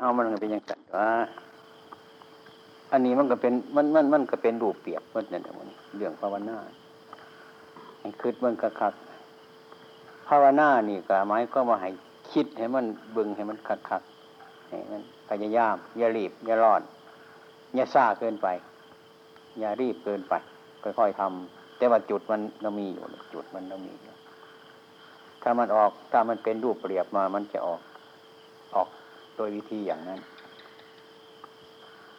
เอามันก็เป็นอย่างนั้นว่าอันนี้มันก็เป็นมันมันมันก็เป็นรูปเปียบเมื่อนั่นแหละมันเรื่องภาวนาให้คิดมันคักคักภาวนานี่ก็หมายก็มาให้คิดให้มันเบึงให้มันคักคักให้มันพยายาม อย่ารีบ อย่ารอด อย่าซ่าเกินไป อย่ารีบเกินไป ค่อยๆทำแต่ว่าจุดมันเรามีอยู่ จุดมันเรามีอยู่ถ้ามันออกถ้ามันเป็นรูปเปรียบมามันจะออก โดยวิธีอย่างนั้น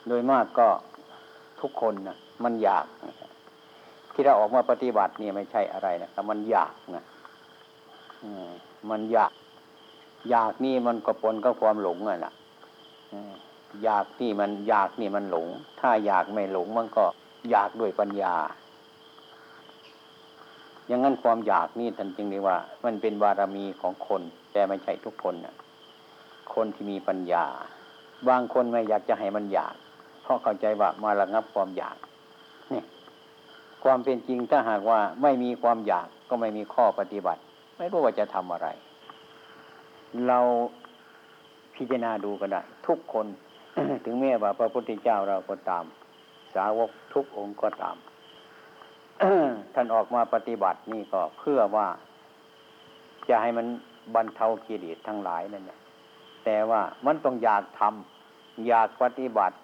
โดยมากก็ทุกคนนะมันอยาก ที่เราออกมาปฏิบัติเนี่ยไม่ใช่อะไรนะครับมันอยากนะมันอยาก อยากนี่มันก็ปนกับความหลงอะนะอยากนี่มันอยากนี่มันหลง ถ้าอยากไม่หลงมันก็อยากด้วยปัญญา อย่างนั้นความอยากนี่ท่านจึงเรียกว่า มันเป็นบารมีของคน แต่ไม่ใช่ทุกคนนะ คนที่มีปัญญา บางคนไม่อยากจะให้มันอยาก เพราะเข้าใจว่ามาระงับความอยากนี่ความเป็นจริงถ้าหากว่าไม่มีความอยากก็ไม่มีข้อปฏิบัติ ไม่รู้ว่าจะทำอะไร เราพิจารณาดูก็ได้ทุกคน ถึงแม้ว่าพระพุทธเจ้าเราก็ตาม สาวกทุกองค์ก็ตามท่านออกมาปฏิบัตินี่ก็เพื่อว่า จะให้มันบรรเทากิเลสทั้งหลายนั่นแหละ แต่ว่ามันต้องอยากทำอยากปฏิบัติ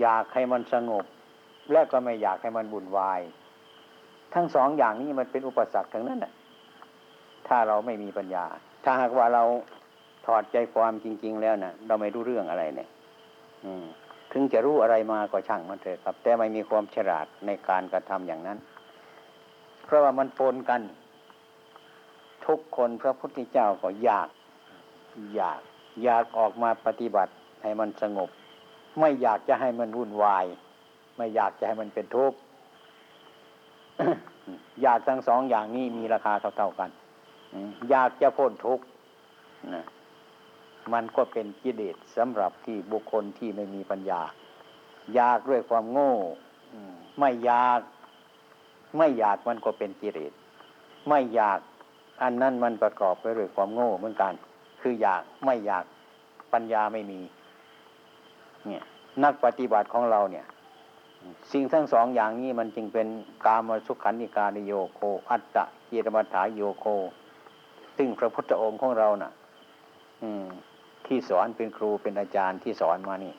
อยากให้มันสงบ และก็ไม่อยากให้มันบุ่นวาย ทั้งสองอย่างนี้มันเป็นอุปสรรคทั้งนั้นแหะถ้าเราไม่มีปัญญา ถ้าหากว่าเราถอดใจความจริง ๆ แล้วน่ะ เราไม่รู้เรื่องอะไรเนี่ยถึงจะรู้อะไรมาก็ช่างมันเถอะครับ แต่ไม่มีความฉลาดในการกระทำอย่างนั้น เพราะว่ามันปนกัน ทุกคนพระพุทธเจ้าก็อยาก อยาก อยากออกมาปฏิบัติให้มันสงบ ไม่อยากจะให้มันวุ่นวาย ไม่อยากจะให้มันเป็นทุกข์อยากทั้งสองอย่างนี้มีราคาเท่าๆกันอยากจะพ้นทุกข์นะมันก็เป็นกิเลสสำหรับที่บุคคลที่ไม่มีปัญญา อยากด้วยความโง่ไม่อยาก ไม่อยากมันก็เป็นกิเลสไม่อยาก อันนั้นมันประกอบไปด้วยความโง่เหมือนกัน คืออยากไม่อยากปัญญาไม่มี เนี่ย นักปฏิบัติของเราเนี่ย สิ่งทั้งสองอย่างนี้มันจึงเป็นกามสุขันธิการโยโค อัตตะเจตมัฏฐาโยโค ซึ่งพระพุทธองค์ของเรานะ่ะ อืม ที่สอนเป็นครูเป็นอาจารย์ที่สอนมานี่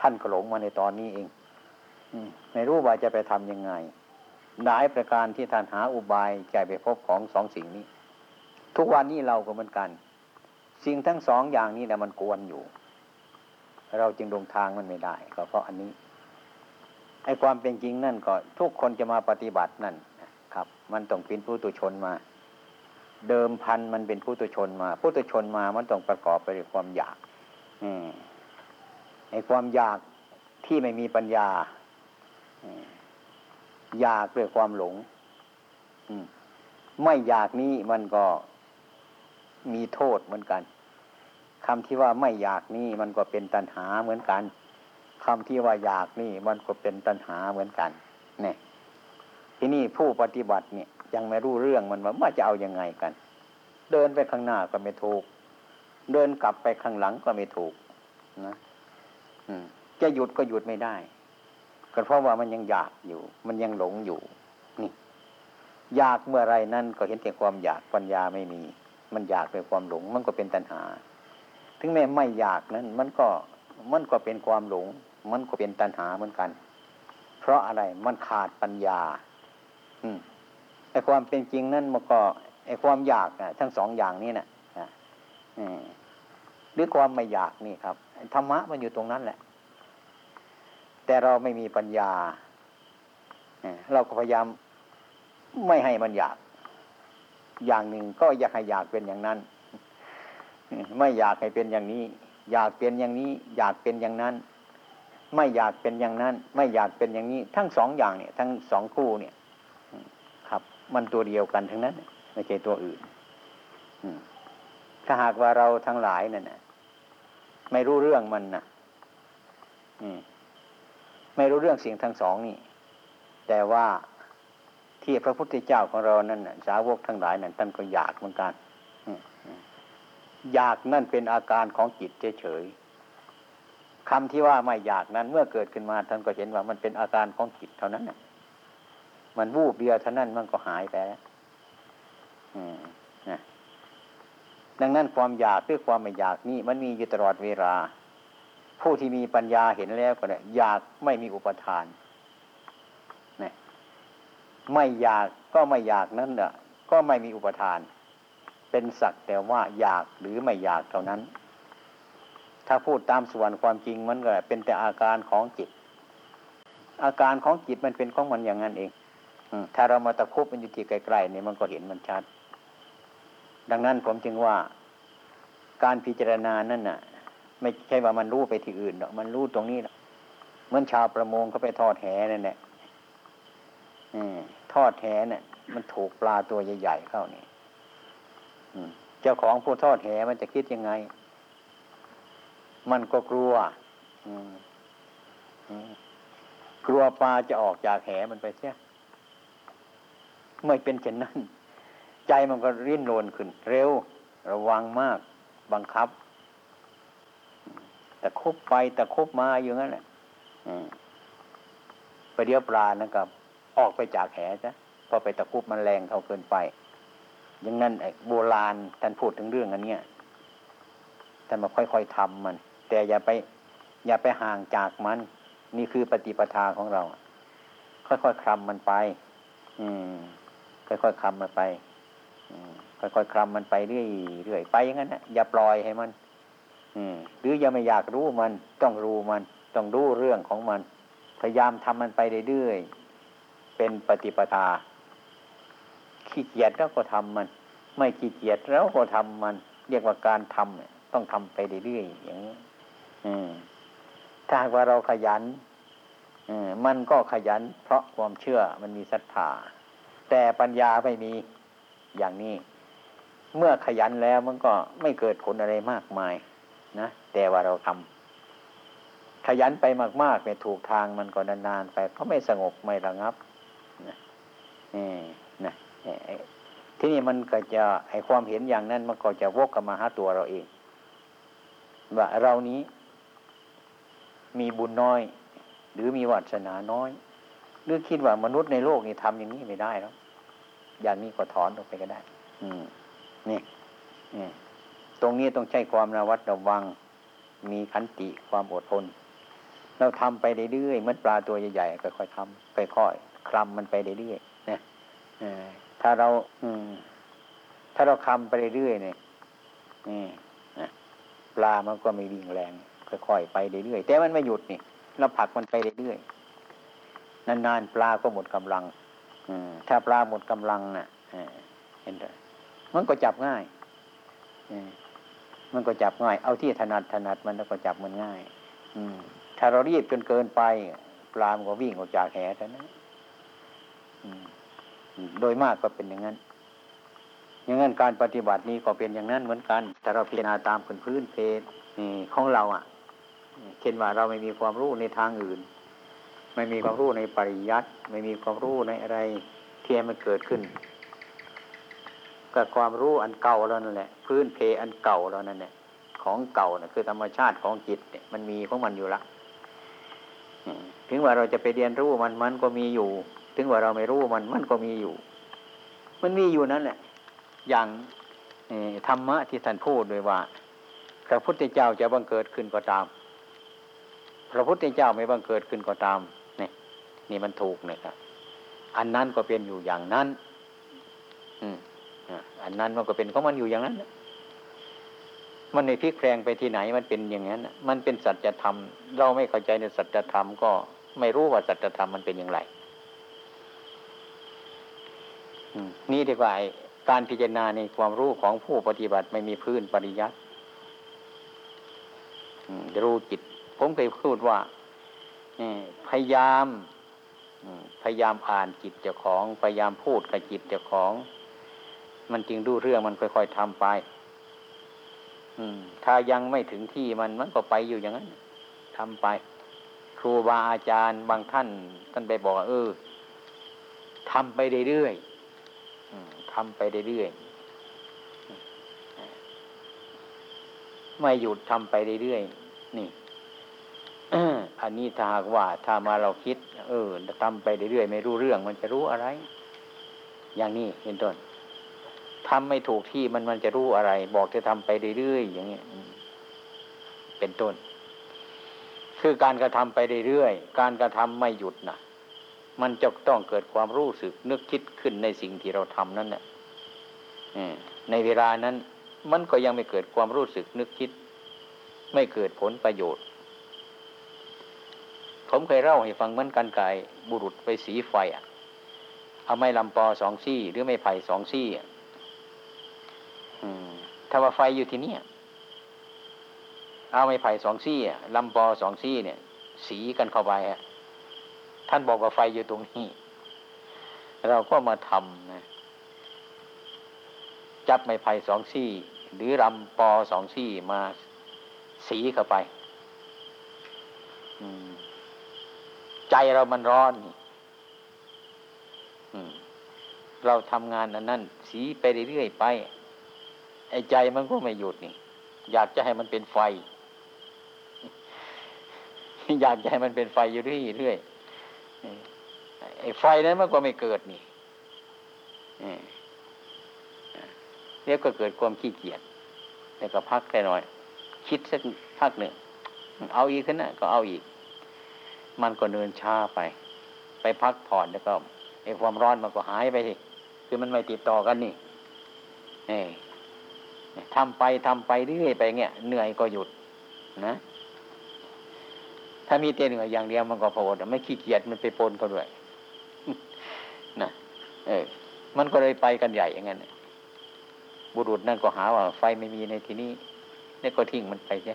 ท่านก็หลงมาในตอนนี้เองอืไม่รู้ว่าจะไปทํำยังไงหลายประการที่ท่านหาอุบายใจไปพบของสองสิ่งนี้ ทุกวันนี้เราก็เหมือนกัน สิ่งทั้งสองอย่างนี้แหละมันกวนอยู่ เราจึงลงทางมันไม่ได้ ก็เพราะอันนี้ไอ้ความเป็นจริงนั่นก็ทุกคนจะมาปฏิบัตินั่นครับ มันต้องเป็นผู้ตุชนมา เดิมพันมันเป็นผู้ตุชนมา ผู้ตุชนมามันต้องประกอบไปด้วยความอยากไอ้ความอยากที่ไม่มีปัญญาอยากด้วยความหลงไม่อยากนี้มันก็ มีโทษเหมือนกันคำที่ว่าไม่อยากนี่มันก็เป็นตัณหาเหมือนกันคำที่ว่าอยากนี่มันก็เป็นตัณหาเหมือนกันเนี่ยที่นี่ผู้ปฏิบัติเนี่ยยังไม่รู้เรื่องมันว่าจะเอาอยัางไงกัน เดินไปข้างหน้าก็ไม่ถูก เดินกลับไปข้างหลังก็ไม่ถูกนะจะหยุดก็หยุดไม่ได้ก็เพราะว่ามันยังอยากอยู่ มันยังหลงอยู่นี่อยากเมื่อไรนั่นก็เห็นแต่ความอยากปัญญาไม่มี มันอยากด้วยความหลง มันก็เป็นตัณหา ถึงแม้ไม่อยากนั้น มันก็มันก็เป็นความหลง มันก็เป็นตัณหาเหมือนกัน เพราะอะไรมันขาดปัญญา อืมไอความเป็นจริงนั่นมันก็ไอความอยากนะทั้งสองอย่างนี้นะ่ะหรือความไม่อยากนี่ครับธรรมะมันอยู่ตรงนั้นแหละ แต่เราไม่มีปัญญาเราก็พยายามไม่ให้มันอยาก อย่างหนึ่งก็อยากให้อยากเป็นอย่างนั้น ไม่อยากให้เป็นอย่างนี้ อยากเป็นอย่างนี้ อยากเป็นอย่างนั้น ไม่อยากเป็นอย่างนั้น ไม่อยากเป็นอย่างนี้ ทั้งสองอย่างเนี่ย ทั้งสองคู่เนี่ย ครับ มันตัวเดียวกันทั้งนั้นไม่ใช่ตัวอื่นถ้าหากว่าเราทั้งหลายนั่นนะไม่รู้เรื่องมันนะไม่รู้เรื่องสิ่งทั้งสองนี่ แต่ว่า ที่พระพุทธเจ้าของเรานั้นสาวกทั้งหลายนั้นท่านก็อยากเหมือนกันอยากนั่นเป็นอาการของจิตเฉยๆคำที่ว่าไม่อยากนั้น เมื่อเกิดขึ้นมาท่านก็เห็นว่ามันเป็นอาการของจิตเท่านั้นมันวูบเดียวเท่านั้นมันก็หายไปแล้วดังนั้นความอยากด้วยความไม่อยากนี่มันมีอยู่ตลอดเวลา ผู้ที่มีปัญญาเห็นแล้วก็เนี่ยอยากไม่มีอุปทานน ไม่อยากก็ไม่อยากนั่นแหละก็ไม่มีอุปทาน เป็นสักแต่ว่าอยากหรือไม่อยากเท่านั้น ถ้าพูดตามส่วนความจริงมันก็เป็นแต่อาการของจิต อาการของจิตมันเป็นของมันอย่างนั้นเองถ้าเรามาตะคุบมันอยู่ที่ไกลๆเนี่ยมันก็เห็นมันชัด ดังนั้นผมจึงว่าการพิจารณานั่นน่ะ ไม่ใช่ว่ามันรู้ไปที่อื่นหรอกมันรู้ตรงนี้เหมือนชาวประมงเขาไปทอดแหนั่นแหละ ทอดแหเนี่ยมันถูกปลาตัวใหญ่ ๆ เข้านี่เจ้าของผู้ทอดแหมันจะคิดยังไง มันก็กลัวกลัวปลาจะออกจากแหมันไปเสียไม่เป็นเช่นนั้น ใจมันก็ริ้นโรนขึ้น เร็ว ระวังมาก บังคับแต่คบไปแต่คบมาอยู่งั้นแหละไปเดียวปลานะครับ ออกไปจากแหจ้ะพอไปตะคุบมันแรงเขาเกินไปอย่างนั้นไอ้โบราณท่านพูดถึงเรื่องอันเนี้ยท่านมาค่อยๆทำมัน แต่อย่าไป อย่าไปห่างจากมัน นี่คือปฏิปทาของเรา ค่อยๆคลำมันไป อืม ค่อยๆคลำมันไปค่อยๆคลำมันไปเรื่อยๆไปอย่างนั้นนะอย่าปล่อยให้มันหรืออย่าไม่อยากรู้มัน ต้องรู้มัน ต้องรู้เรื่องของมัน พยายามทำมันไปเรื่อยๆ เป็นปฏิปทา ขี้เกียจแล้วก็ทำมัน ไม่ขี้เกียจแล้วก็ทำมัน เรียกว่าการทำต้องทำไปเรื่อยๆอย่างนี้ถ้าว่าเราขยันมันก็ขยัน เพราะความเชื่อมันมีศรัทธาแต่ปัญญาไม่มีอย่างนี้ เมื่อขยันแล้วมันก็ไม่เกิดผลอะไรมากมาย นะแต่ว่าเราทำขยันไปมากๆไปถูกทางมันก็นานๆไป ก็ไม่สงบไม่ระงับ นะนะที่นี่มันก็จะไอความเห็นอย่างนั้นมันก็จะวกกลับมาหาตัวเราเอง ว่าเรานี้มีบุญน้อย หรือมีวัฒนาน้อยหรือคิดว่ามนุษย์ในโลกนี้ทำอย่างนี้ไม่ได้แล้วอย่างนี้ก็ถอนออกไปก็ได้ อืมนี่นี่ตรงนี้ต้องใช้ความระวัดระวัง มีขันติความอดทน เราทำไปเรื่อยๆมันปลาตัวใหญ่ๆค่อยๆทำค่อยๆ คลำมันไปเรื่อยๆนี่ยถ้าเรา อืม ถ้าเราคลำไปเรื่อยๆเนี่ยนี่ปลามันก็ไม่วิ่งแรงค่อยๆไปเรื่อยๆแต่มันไม่หยุดนี่เราผลักมันไปเรื่อยๆนานๆปลาก็หมดกำลังถ้าปลาหมดกำลังนะ่ะเห็นไหมมันก็จับง่ายมันก็จับง่าย เอาที่ถนัดถนัดมันแล้วก็จับมันง่าย อืมถ้าเรารีบจนเกินไป ปลามันก็วิ่งออกจากแหเท่นั้น โดยมากก็เป็นอย่างนั้น อย่างนั้นการปฏิบัตินี้ก็เป็นอย่างนั้นเหมือนกันแต่เราพิจารณาตามพื้นเพของเราอะเช่นว่าเราไม่มีความรู้ในทางอื่น ไม่มีความรู้ในปริยัติไม่มีความรู้ในอะไรที่มันเกิดขึ้นก็ความรู้อันเก่าแล้วนั่นแหละพื้นเพอันเก่าแล้วนั่นแหละของเก่านะคือธรรมชาติของจิตเนี่ยมันมีของมันอยู่ละถึงว่าเราจะไปเรียนรู้มันมันก็มีอยู่ ถึงว่าเราไม่รู้มันมันก็มีอยู่ มันมีอยู่นั่นแหละ อย่างธรรมะที่ท่านพูดโดยว่า พระพุทธเจ้าจะบังเกิดขึ้นก็ตาม พระพุทธเจ้าไม่บังเกิดขึ้นก็ตามนี่มันถูกเนี่ยครับ อันนั้นก็เป็นอยู่อย่างนั้น อืมอันนั้นมันก็เป็นของมันอยู่อย่างนั้นมันในพลิกแปลงไปที่ไหนมันเป็นอย่างนั้นมันเป็นสัจธรรม เราไม่เข้าใจในสัจธรรมก็ไม่รู้ว่าสัจธรรมมันเป็นอย่างไร นี่ดีกว่าการพิจารณาในความรู้ของผู้ปฏิบัติไม่มีพื้นปริยัติรู้จิต ผมเคยพูดว่าพยายามพยายามอ่านจิตเจ้าของ พยายามพูดกับจิตเจ้าของ มันจึงดูเรื่องมันค่อยๆทำไปถ้ายังไม่ถึงที่มันมันก็ไปอยู่อย่างนั้นทำไป ครูบาอาจารย์บางท่าน ท่านไปบอกเออทำไปเรื่อยๆ ทำไปเรื่อยๆไม่หยุดทำไปเรื่อยๆนี่อันนี้ถ้าหากว่าถ้ามาเราคิด เออทำไปเรื่อยๆไม่รู้เรื่อง มันจะรู้อะไร อย่างนี้เป็นต้นทำไม่ถูกที่มันมันจะรู้อะไร บอกจะทำไปเรื่อยๆอย่างนี้เป็นต้น คือการกระทำไปเรื่อยๆการกระทำไม่หยุดนะ มันจะต้องเกิดความรู้สึกนึกคิดขึ้นในสิ่งที่เราทำนั่นแหละในเวลานั้น มันก็ยังไม่เกิดความรู้สึกนึกคิด ไม่เกิดผลประโยชน์ ผมเคยเล่าให้ฟังเหมือนกันกายบุรุษไปสีไฟอะเอาไม้ลำปอสองซี่ หรือไม้ไผ่สองซี่ถ้าว่าไฟอยู่ที่นี่เอาไม้ไผ่สองซี่ลำปอสองซี่เนี่ย สีกันเข้าไปฮะ ท่านบอกว่าไฟอยู่ตรงนี้ เราก็มาทำนะจับไม้ไผ่สองซี่ หรือลำปอสองซี่มาสีเข้าไปใจเรามันร้อนเราทำงานอันนั้น สีไปเรื่อยๆไป ไอ้ใจมันก็ไม่หยุดนี่ อยากจะให้มันเป็นไฟ อยากจะให้มันเป็นไฟอยู่เรื่อยๆ ไอ้ไฟนั้นมันก็ไม่เกิดนี่เรียกก็เกิดความขี้เกียจแล้วก็พักแค่น้อย คิดสักพักหนึ่ง เอาอีกขึ้นนะก็เอาอีก มันก็เนินช้าไป ไปพักผ่อนแล้วก็ไอ้ความร้อนมันก็หายไปสิคือมันไม่ติดต่อกันนี่นี่ทำไปทำไปเรื่อยไปเงี้ยเหนื่อยก็หยุดนะ ถ้ามีเต้นเหนื่อยอย่างเดียวมันก็พอไม่ขี้เกียจมันไปปนเขาด้วยนะเออ มันก็เลยไปกันใหญ่อย่างนั้นบุรุษนั่นก็หาว่า ไฟไม่มีในที่นี้นี่ก็ทิ้งมันไปใช่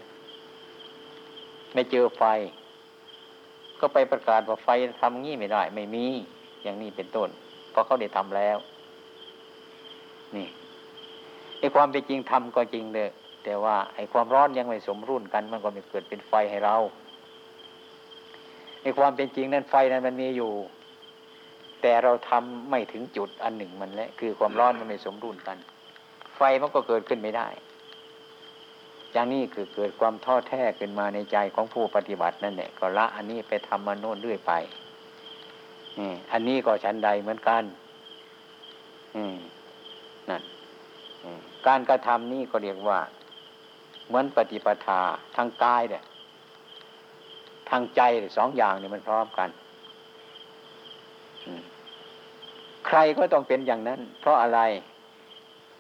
ไม่เจอไฟ ก็ไปประกาศว่าไฟทำงี้ไม่ได้ ไม่มี อย่างนี้เป็นต้น เพราะเขาได้ทำแล้ว นี่ไอ้ความเป็นจริงทำก็จริงเลยแต่ว่าไอ้ความร้อนยังไม่สมรุ่นกัน มันก็ไม่เกิดเป็นไฟให้เรา ไอ้ความเป็นจริงนั้นไฟนั้นมันมีอยู่ แต่เราทำไม่ถึงจุดอันหนึ่งมันแหละคือความร้อนมันไม่สมรุ่นกัน ไฟมันก็เกิดขึ้นไม่ได้อย่างนี้คือเกิดความท้อแท้ขึ้นมาในใจของผู้ปฏิบัตินั่นแหละก็ละอันนี้ไปทำมาโน่นเรื่อยไปอันนี้ก็ชั้นใดเหมือนกันนั่นการกระทำนี่ก็เรียกว่า เหมือนปฏิปทาทางกายเนี่ย ทางใจสองอย่างนี่มันพร้อมกันใครก็ต้องเป็นอย่างนั้น เพราะอะไร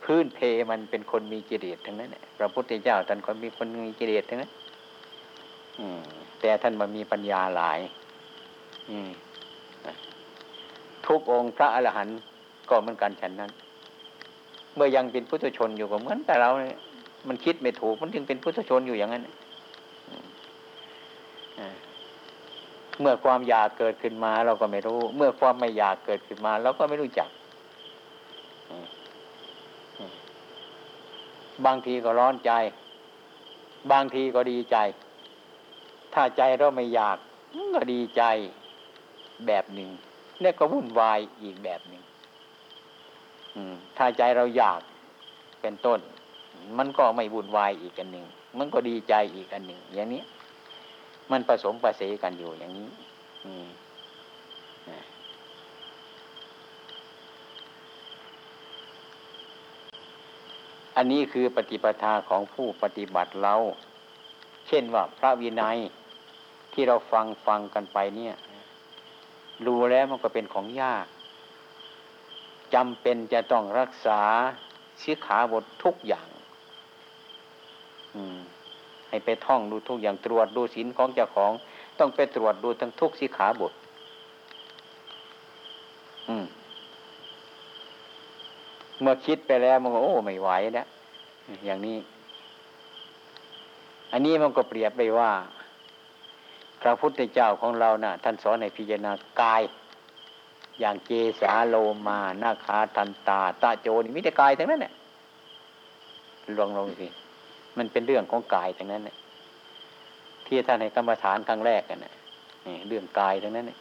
พื้นเพมันเป็นคนมีกิเลสทั้งนั้นพระพุทธเจ้าท่านก็มีคนมีกิเลสทั้งนั้นแต่ท่านมามีปัญญาหลายทุกองค์พระอรหันต์ก็เหมือนกันฉันนั้น เมื่อยังเป็นพุทธชนอยู่ก็เหมือนแต่เราเนี่ยมันคิดไม่ถูกมันจึงเป็นพุทธชนอยู่อย่างนั้น เมื่อความอยากเกิดขึ้นมา เราก็ไม่รู้ เมื่อความไม่อยากเกิดขึ้นมา เราก็ไม่รู้จัก บางทีก็ร้อนใจ บางทีก็ดีใจ ถ้าใจเราไม่อยากก็ดีใจแบบหนึ่งนี่ก็วุ่นวายอีกแบบหนึ่งถ้าใจเราอยากเป็นต้น มันก็ไม่วุ่นวายอีกอันหนึ่ง มันก็ดีใจอีกอันหนึ่ง อย่างนี้ มันผสมประเสกันอยู่อย่างนี้อันนี้คือปฏิปทาของผู้ปฏิบัติเรา เช่นว่าพระวินัยที่เราฟังฟังกันไปเนี่ย รู้แล้วมันก็เป็นของยากจำเป็นจะต้องรักษาชิขาบททุกอย่าง อืม ให้ไปท่องดูทุกอย่างตรวจดูศีลของเจ้าของ ต้องไปตรวจดูทั้งทุกสิขาบท อืม เมื่อคิดไปแล้วมันก็โอ้ไม่ไหวแล้วอย่างนี้ อันนี้มันก็เปรียบไปว่า พระพุทธเจ้าของเรานะ่ะ ท่านสอนให้พิจารณากาย อย่างเจสาโลมานาคาทันตา ตาโจนี่มิต่กายทั้งนั้นแหละลองลองสิ มันเป็นเรื่องของกายทั้งนั้นเนี่ยที่ท่านให้กรรมฐานครั้งแรกกันนะนี่เรื่องกายทั้งนั้นเนี่ย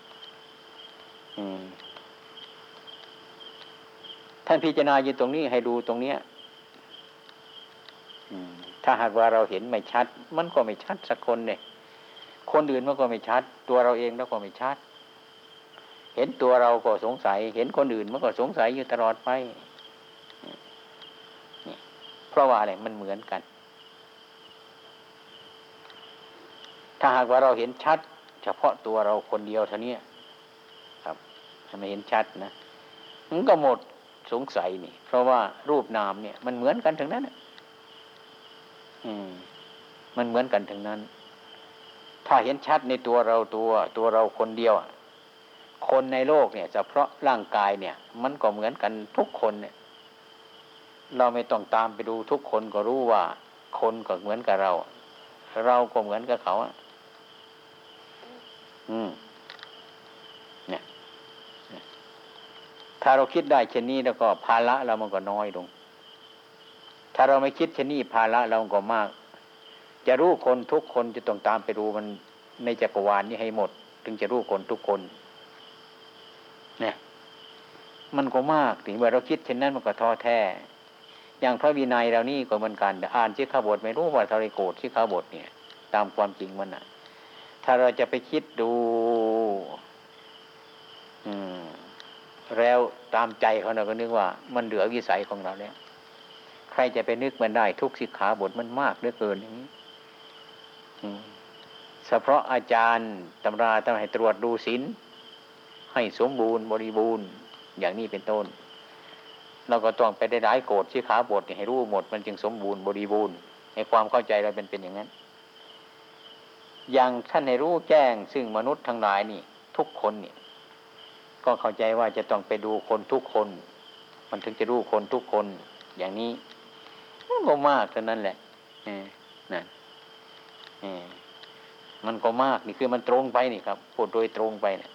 ท่านพิจารณาอยู่ตรงนี้ให้ดูตรงเนี้ยถ้าหากว่าเราเห็นไม่ชัด มันก็ไม่ชัดสักคนเนี่ยคนอื่นมันก็ไม่ชัด ตัวเราเองแล้วก็ไม่ชัด เห็นตัวเราก็สงสัย เห็นคนอื่นมันก็สงสัยอยู่ตลอดไปเพราะว่าอะไรมันเหมือนกัน ถ้าหากว่าเราเห็นชัด เฉพาะตัวเราคนเดียวเท่านี้ครับถ้าไมเห็นชัดนะมันก็หมดสงสัยนี่ เพราะว่ารูปนามเนี่ย มันเหมือนกันถึงนั้นอืม มันเหมือนกันถึงนั้น ถ้าเห็นชัดในตัวเราตัว ตัวเราคนเดียวคนในโลกเนี่ยเฉพาะร่างกายเนี่ย มันก็เหมือนกันทุกคนเนี่ย เราไม่ต้องตามไปดูทุกคนก็รู้ว่า คนก็เหมือนกับเรา เราก็เหมือนกับเขาอะ อืมเนี่ยถ้าเราคิดได้เช่นนี้แล้วก็ภาระเรามันก็น้อยลง ถ้าเราไม่คิดเช่นนี้ภาระเราก็มาก จะรู้คนทุกคนจะต้องตามไปดูมันในจักรวาลนี้ให้หมด ถึงจะรู้คนทุกคน เนี่ย มันก็มากถึงเมื่อเราคิดเช่นนั้นมันก็ท้อแท้ อย่างพระวินัยเรานี่ก็เหมือนกันอ่านชื่ข้าบทไม่รู้ว่าทรโกรธชื่ข้าบทเนี่ย ตามความจริงมันอะ ถ้าเราจะไปคิดดูแล้วตามใจเขาเราก็นึกว่า มันเหลือวิสัยของเราแล้วใครจะไปนึกมันได้ทุกสิกขาบทมันมากเหลือเกินอย่างนี้เฉพาะอาจารย์ตำราต้องให้ตรวจดูศีลให้สมบูรณ์บริบูรณ์อย่างนี้เป็นต้น เราก็ต้องไปได้ร้ายโกรธสิขาบทให้รู้หมดมันจึงสมบูรณ์บริบูรณ์ให้ความเข้าใจเราเป็นเป็นอย่างนั้น อย่างท่านให้รู้แจ้ง ซึ่งมนุษย์ทั้งหลายนี่ ทุกคนนี่ก็เข้าใจว่าจะต้องไปดูคนทุกคน มันถึงจะรู้คนทุกคน อย่างนี้มันก็มากเท่านั้นแหละนั่นมันก็มากนี่คือมันตรงไปนี่ครับพูดโดยตรงไปเนี่ย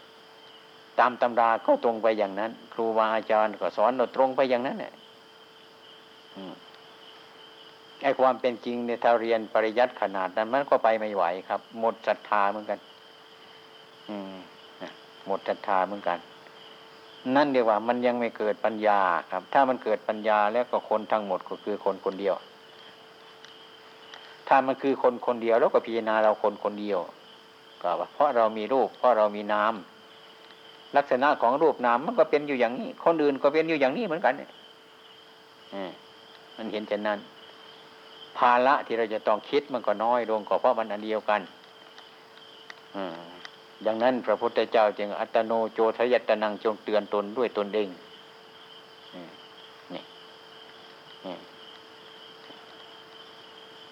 ตามตำราก็ตรงไปอย่างนั้น ครูบาอาจารย์ก็สอนเราตรงไปอย่างนั้นแหละ ไอ้ความเป็นจริงในถ้าเรียนปริยัติขนาดนั้นมันก็ไปไม่ไหวครับ หมดศรัทธาเหมือนกัน อืมหมดศรัทธาเหมือนกัน นั่นเดียวว่า มันยังไม่เกิดปัญญาครับ ถ้ามันเกิดปัญญาแล้วก็คนทั้งหมดก็คือคนคนเดียว ถ้ามันคือคนคนเดียวแล้วก็พิจารณาเราคนคนเดียวก็ว่าเพราะเรามีรูป เพราะเรามีนามลักษณะของรูปนามมันก็เป็นอยู่อย่างนี้ คนอื่นก็เป็นอยู่อย่างนี้เหมือนกันเนี่ยมันเห็นเช่นนั้น ภาระที่เราจะต้องคิดมันก็น้อยลงก็เพราะมันอันเดียวกันอย่างนั้นพระพุทธเจ้าจึงอัตโนโจทยัตนังจงเตือนตนด้วยตนเองนี่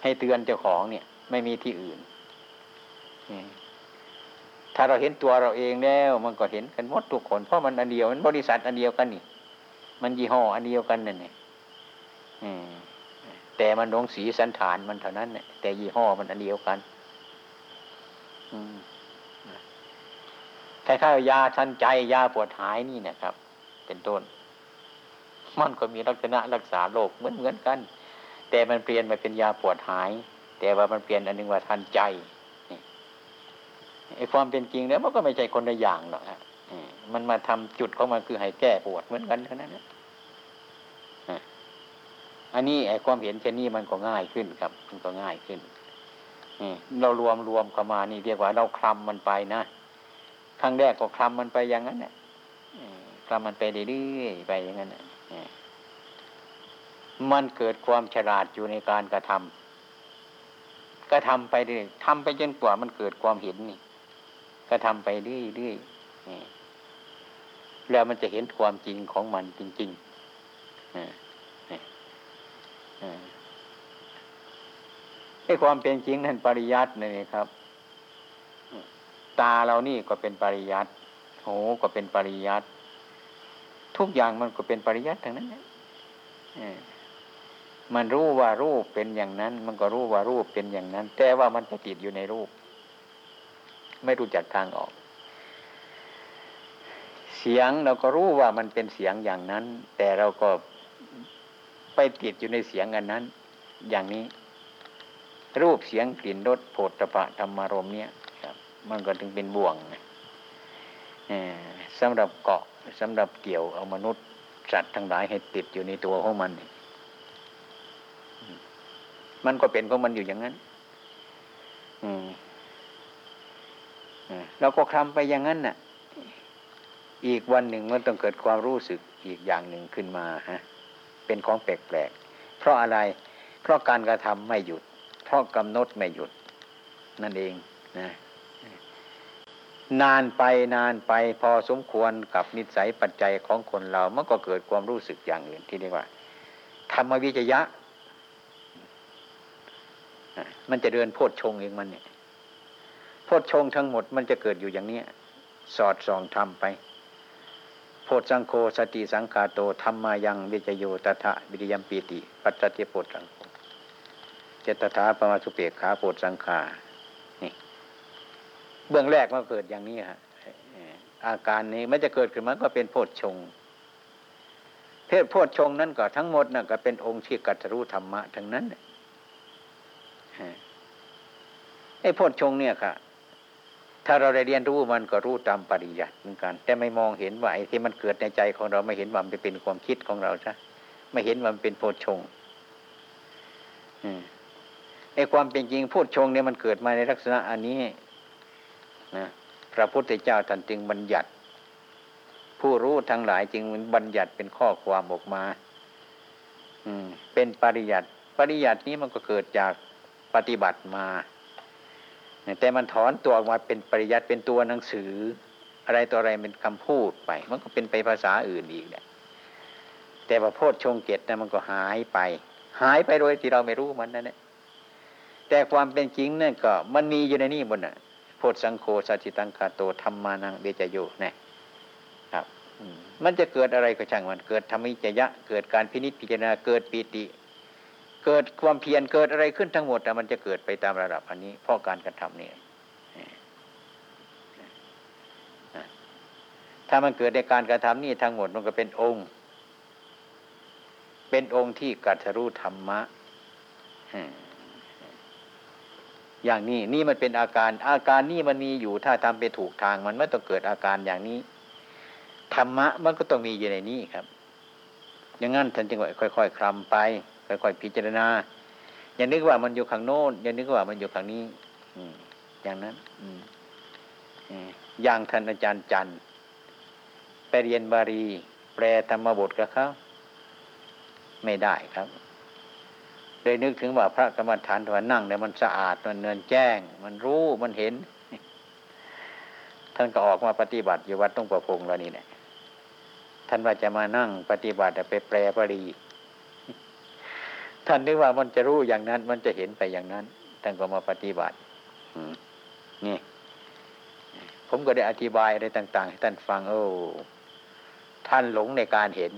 ให้เตือนเจ้าของเนี่ย ไม่มีที่อื่นถ้าเราเห็นตัวเราเองแล้ว มันก็เห็นกันหมดทุกคนเพราะมันอันเดียวมันบริษัทอันเดียวกันนี่ มันยี่ห้ออันเดียวกันนั่นเอง แต่มันลงสีสันฐานมันเท่านั้นเนี่ยแต่ยี่ห้อมันอันเดียวกันคล้ายๆยาทันใจยาปวดหายนี่นะครับ เป็นต้น มันก็มีลักษณะรักษาโรคเหมือนเหมือนกัน แต่มันเปลี่ยนมาเป็นยาปวดหาย แต่ว่ามันเปลี่ยนอันนึงว่าทันใจไอ้ความเป็นจริงแล้วมันก็ไม่ใช่คนละอย่างหรอกฮะมันมาทำจุดของมันคือให้แก้ปวดเหมือนกันเท่านั้นนะ อันนี้ไอ้ความเห็นเช่นนี้มันก็ง่ายขึ้นครับ มันก็ง่ายขึ้นเรารวมรวมเข้ามานี่เรียกว่าเราคลำมันไปนะครั้งแรกก็คลำมันไปอย่างนั้นแหละคลำมันไปเรื่อยๆไปอย่างนั้นมันเกิดความฉลาดอยู่ในการกระทำกระทำไปเรื่อยทำไปจนกว่ามันเกิดความเห็นนี่ก็ทำไปเรื่อยๆแล้วมันจะเห็นความจริงของมันจริงๆ ไอ้ความเป็นจริงนั่นปริยัตินี่ครับ ตาเรานี่ก็เป็นปริยัติหูก็เป็นปริยัติทุกอย่างมันก็เป็นปริยัติทั้งนั้นมันรู้ว่ารูปเป็นอย่างนั้น มันก็รู้ว่ารูปเป็นอย่างนั้น แต่ว่ามันจะติดอยู่ในรูป ไม่รู้จักทางออก เสียงเราก็รู้ว่ามันเป็นเสียงอย่างนั้น แต่เราก็ ไปติดอยู่ในเสียงอันนั้น อย่างนี้ รูปเสียงกลิ่นรสโผฏฐะธรรมารมเนี่ยครับ มันก็ถึงเป็นบ่วงสำหรับเกาะสำหรับเกี่ยวเอามนุษย์สัตว์ทั้งหลายให้ติดอยู่ในตัวของมัน มันก็เป็นของมันอยู่อย่างนั้น อืมเราก็คลำไปอย่างนั้นน่ะ อีกวันหนึ่งมันต้องเกิดความรู้สึกอีกอย่างหนึ่งขึ้นมาฮะ เป็นของแปลกๆเพราะอะไร เพราะการกระทำไม่หยุด เพราะกำหนดไม่หยุด นั่นเองนะนานไปนานไปพอสมควรกับนิสัยปัจจัยของคนเรามันก็เกิดความรู้สึกอย่างอื่นที่เรียกว่า ธรรมวิจยะ มันจะเดินโพดชงเองมันเนี่ยโพดชงทั้งหมดมันจะเกิดอยู่อย่างนี้สอดส่องทำไป โพดสังโฆสติสังขาโตธรรมายังวิจโยตถะวิริยมปีติ ปัจจติโพดสังโฆเจตถาปมาสุเปกขาโพดสังขานี่เบื้องแรกมันเกิดอย่างนี้ฮะอาการนี้มันจะเกิดขึ้นมาก็เป็นโพดชงเพศโพดชงนั้นก็ทั้งหมดนั่นก็เป็นองค์ที่กัตรู้ธรรมะทั้งนั้นไอ้โพดชงเนี่ยค่ะ ถ้าเราได้เรียนรู้มันก็รู้ตามปริยัติเหมือนกัน แต่ไม่มองเห็นว่าไอ้ที่มันเกิดในใจของเราไม่เห็นว่ามันเป็นความคิดของเราใช่ไม่เห็นว่ามันเป็นโพชฌงไอ้ความเป็นจริงโพชฌงเนี่ยมันเกิดมาในลักษณะอันนี้นะพระพุทธเจ้าท่านจึงบัญญัติ ผู้รู้ทั้งหลายจึงบัญญัติเป็นข้อความออกมา อืม เป็นปริยัติปริยัตินี้มันก็เกิดจากปฏิบัติมา แต่มันถอนตัวออกมาเป็นปริยัติเป็นตัวหนังสือ อะไรตัวอะไรเป็นคำพูดไป มันก็เป็นไปภาษาอื่นอีกเนี่ยแต่ว่าโพชฌงเกตนะมันก็หายไป หายไปโดยที่เราไม่รู้มันนั่นแหละแต่ความเป็นจริงนั่นก็ มันมีอยู่ในนี่บนน่ะโพชสังโฆสัจิตังคาโตธรรมานังเบจโยนี่ยครับมันจะเกิดอะไรก็ช่างมันเกิดธรรมิจยะ เกิดการพินิจพิจารณาเกิดปีติ เกิดความเพียรเกิดอะไรขึ้นทั้งหมดแต่มันจะเกิดไปตามระดับอันนี้ เพราะการกระทำนี่ถ้ามันเกิดในการกระทำนี่ทั้งหมดมันก็เป็นองค์ เป็นองค์ที่กัตรู้ธรรมะอย่างนี้นี่มันเป็นอาการ อาการนี่มันมีอยู่ถ้าทำไปถูกทางมันไม่ต้องเกิดอาการอย่างนี้ธรรมะมันก็ต้องมีอยู่ในนี้ครับ อย่างนั้นท่านจึงว่าค่อยๆคลำไป ค่อยๆพิจารณา อย่านึกว่ามันอยู่ข้างโน้นอย่านึกว่ามันอยู่ข้างนี้อย่างนั้นอย่างท่านอาจารย์จันไปเรียนบาลี แปลธรรมบทกับเขาไม่ได้ครับเลยนึกถึงว่าพระกรรมฐานถวนนั่งเนี่ยมันสะอาดมันเนินแจ้ง มันรู้มันเห็น ท่านก็ออกมาปฏิบัติอยู่วัดต้องประพงแล้วนี่เนี่ยท่านว่าจะมานั่งปฏิบัติไปแปลบาลี ท่านนึกว่ามันจะรู้อย่างนั้น มันจะเห็นไปอย่างนั้นท่านก็มาปฏิบัตินี่ผมก็ได้อธิบายอะไรต่าง ๆ ให้ท่านฟัง โอ้ ท่านหลงในการเห็น